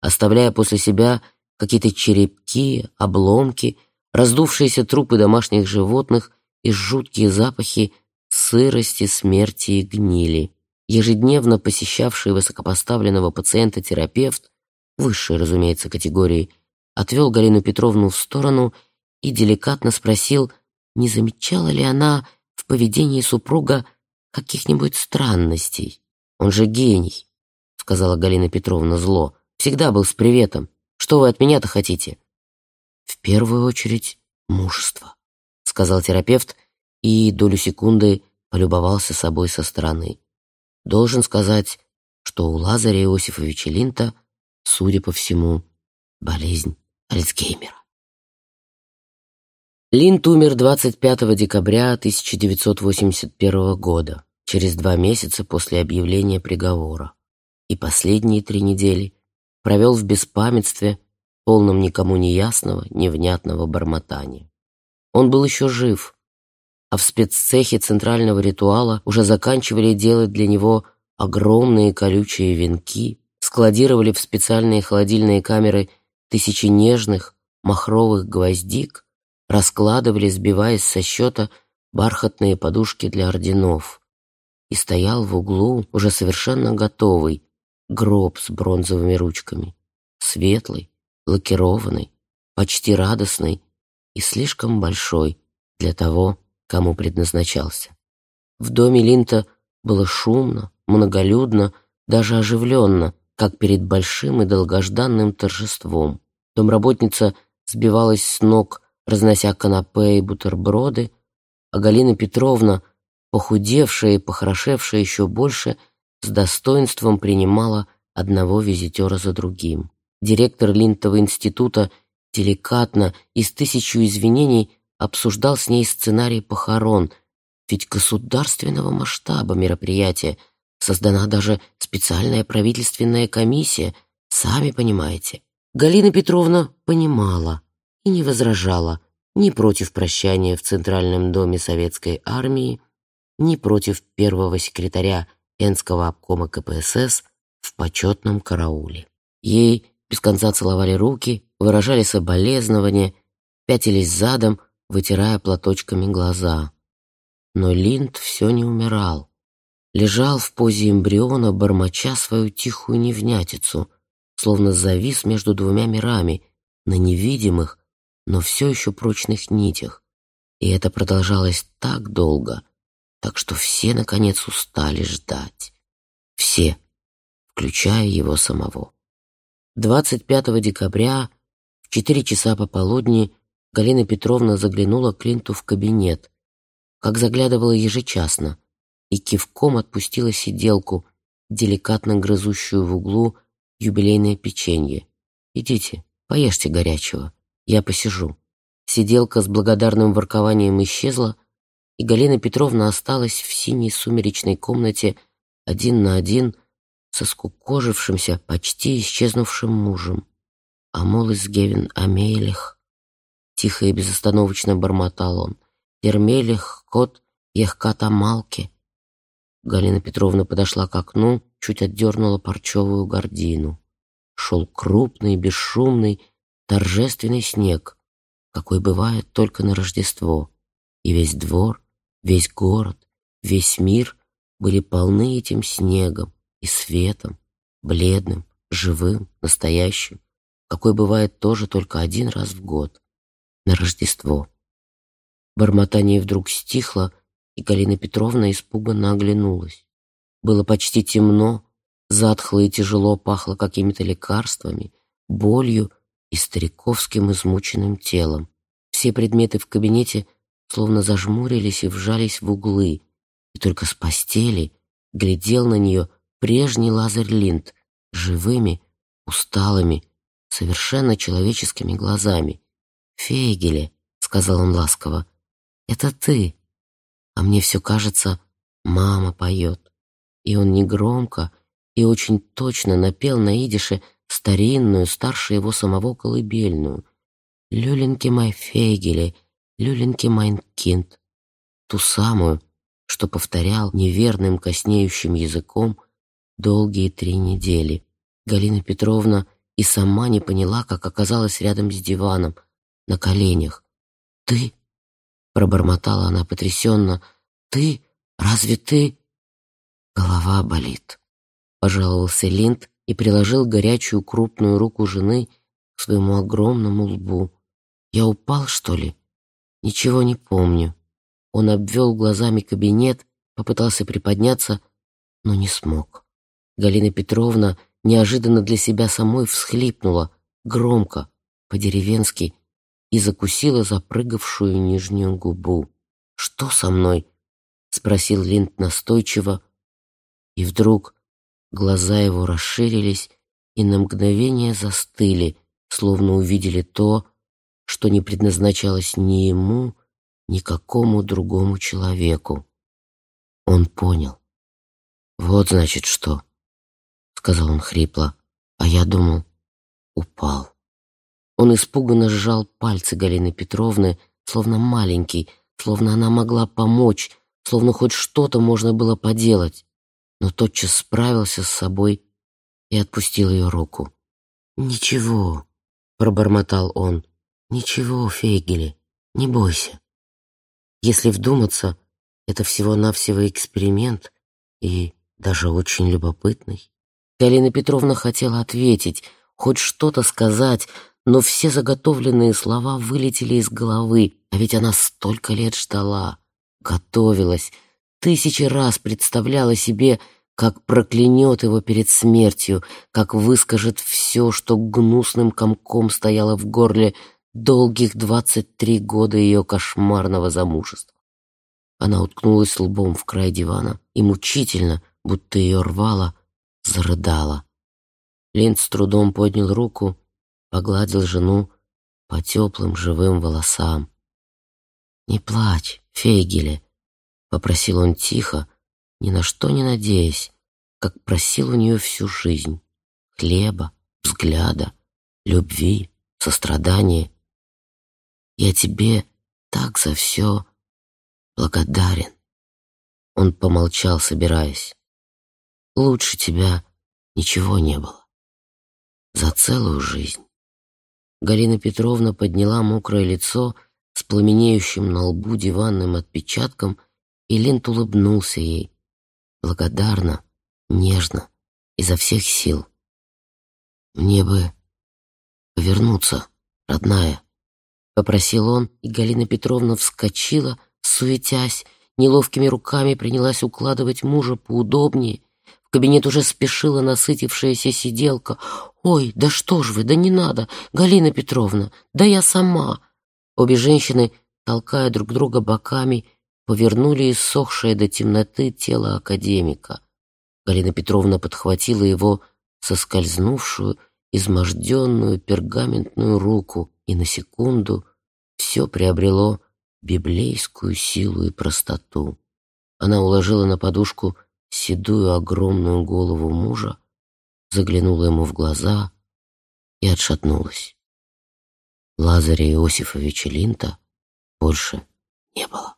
оставляя после себя какие-то черепки, обломки, раздувшиеся трупы домашних животных и жуткие запахи сырости, смерти и гнили. Ежедневно посещавший высокопоставленного пациента терапевт, высшей, разумеется, категории, отвел Галину Петровну в сторону и деликатно спросил, не замечала ли она в поведении супруга каких-нибудь странностей. Он же гений, сказала Галина Петровна зло. Всегда был с приветом. Что вы от меня-то хотите? В первую очередь мужество, сказал терапевт и долю секунды полюбовался собой со стороны. Должен сказать, что у Лазаря Иосифовича Линта, судя по всему, болезнь Альцгеймера. Линд умер 25 декабря 1981 года, через два месяца после объявления приговора, и последние три недели провел в беспамятстве, полном никому не ясного, невнятного бормотания. Он был еще жив, а в спеццехе центрального ритуала уже заканчивали делать для него огромные колючие венки, складировали в специальные холодильные камеры тысячи нежных махровых гвоздик, раскладывали, сбиваясь со счета, бархатные подушки для орденов. И стоял в углу, уже совершенно готовый, гроб с бронзовыми ручками. Светлый, лакированный, почти радостный и слишком большой для того, кому предназначался. В доме Линта было шумно, многолюдно, даже оживленно, как перед большим и долгожданным торжеством. Домработница сбивалась с ног разнося канапе и бутерброды, а Галина Петровна, похудевшая и похорошевшая еще больше, с достоинством принимала одного визитера за другим. Директор Линтова института деликатно и с тысячу извинений обсуждал с ней сценарий похорон, ведь государственного масштаба мероприятия создана даже специальная правительственная комиссия, сами понимаете. Галина Петровна понимала, и не возражала ни против прощания в Центральном доме Советской Армии, ни против первого секретаря Энского обкома КПСС в почетном карауле. Ей без конца целовали руки, выражали соболезнования, пятились задом, вытирая платочками глаза. Но Линд все не умирал. Лежал в позе эмбриона, бормоча свою тихую невнятицу, словно завис между двумя мирами, на невидимых, но все еще прочных нитях. И это продолжалось так долго, так что все, наконец, устали ждать. Все, включая его самого. 25 декабря в 4 часа пополудни Галина Петровна заглянула к Линту в кабинет, как заглядывала ежечасно, и кивком отпустила сиделку, деликатно грызущую в углу юбилейное печенье. «Идите, поешьте горячего». Я посижу. Сиделка с благодарным воркованием исчезла, и Галина Петровна осталась в синей сумеречной комнате один на один со скукожившимся, почти исчезнувшим мужем. «Амолыс Гевин Амелих», — тихо и безостановочно бормотал он, «Ермелих, кот, ехката малки». Галина Петровна подошла к окну, чуть отдернула парчевую гордину. Шел крупный, бесшумный, торжественный снег, какой бывает только на Рождество, и весь двор, весь город, весь мир были полны этим снегом, и светом, бледным, живым, настоящим, какой бывает тоже только один раз в год, на Рождество. Бормотание вдруг стихло, и Галина Петровна испуганно оглянулась. Было почти темно, затхло и тяжело пахло какими-то лекарствами, болью и стариковским измученным телом. Все предметы в кабинете словно зажмурились и вжались в углы, и только с постели глядел на нее прежний Лазарь Линд живыми, усталыми, совершенно человеческими глазами. «Фейгеле», — сказал он ласково, — «это ты». А мне все кажется, мама поет. И он негромко и очень точно напел на идише старинную, старше его самого колыбельную. «Люленьки май фейгеле, люленьки майн кинд». Ту самую, что повторял неверным коснеющим языком долгие три недели. Галина Петровна и сама не поняла, как оказалась рядом с диваном, на коленях. «Ты?» — пробормотала она потрясенно. «Ты? Разве ты?» «Голова болит», — пожаловался Линд и приложил горячую крупную руку жены к своему огромному лбу. «Я упал, что ли?» «Ничего не помню». Он обвел глазами кабинет, попытался приподняться, но не смог. Галина Петровна неожиданно для себя самой всхлипнула, громко, по-деревенски, и закусила запрыгавшую нижнюю губу. «Что со мной?» — спросил Линд настойчиво. И вдруг глаза его расширились и на мгновение застыли, словно увидели то, что не предназначалось ни ему, ни какому другому человеку. Он понял. «Вот, значит, что», — сказал он хрипло, а я думал, упал. Он испуганно сжал пальцы Галины Петровны, словно маленький, словно она могла помочь, словно хоть что-то можно было поделать, но тотчас справился с собой и отпустил ее руку. «Ничего», — пробормотал он, — «ничего, Фейгели, не бойся. Если вдуматься, это всего-навсего эксперимент и даже очень любопытный». Галина Петровна хотела ответить, хоть что-то сказать, но все заготовленные слова вылетели из головы, а ведь она столько лет ждала, готовилась, тысячи раз представляла себе, как проклянет его перед смертью, как выскажет все, что гнусным комком стояло в горле долгих двадцать три года ее кошмарного замужества. Она уткнулась лбом в край дивана и мучительно, будто ее рвало, зарыдала. Линд с трудом поднял руку погладил жену по теплым живым волосам. «Не плачь, Фейгеле», — попросил он тихо, ни на что не надеясь, как просил у нее всю жизнь. Хлеба, взгляда, любви, сострадания. «Я тебе так за все благодарен». Он помолчал, собираясь. «Лучше тебя ничего не было. За целую жизнь». Галина Петровна подняла мокрое лицо с пламенеющим на лбу диванным отпечатком, и Лент улыбнулся ей. Благодарно, нежно, изо всех сил. «Мне бы повернуться, родная», — попросил он, и Галина Петровна вскочила, суетясь, неловкими руками принялась укладывать мужа поудобнее. Кабинет уже спешила насытившаяся сиделка. «Ой, да что ж вы, да не надо, Галина Петровна, да я сама!» Обе женщины, толкая друг друга боками, повернули иссохшее до темноты тело академика. Галина Петровна подхватила его соскользнувшую, изможденную пергаментную руку, и на секунду все приобрело библейскую силу и простоту. Она уложила на подушку седую огромную голову мужа, заглянула ему в глаза и отшатнулась. Лазаря Иосифовича Линта больше не было.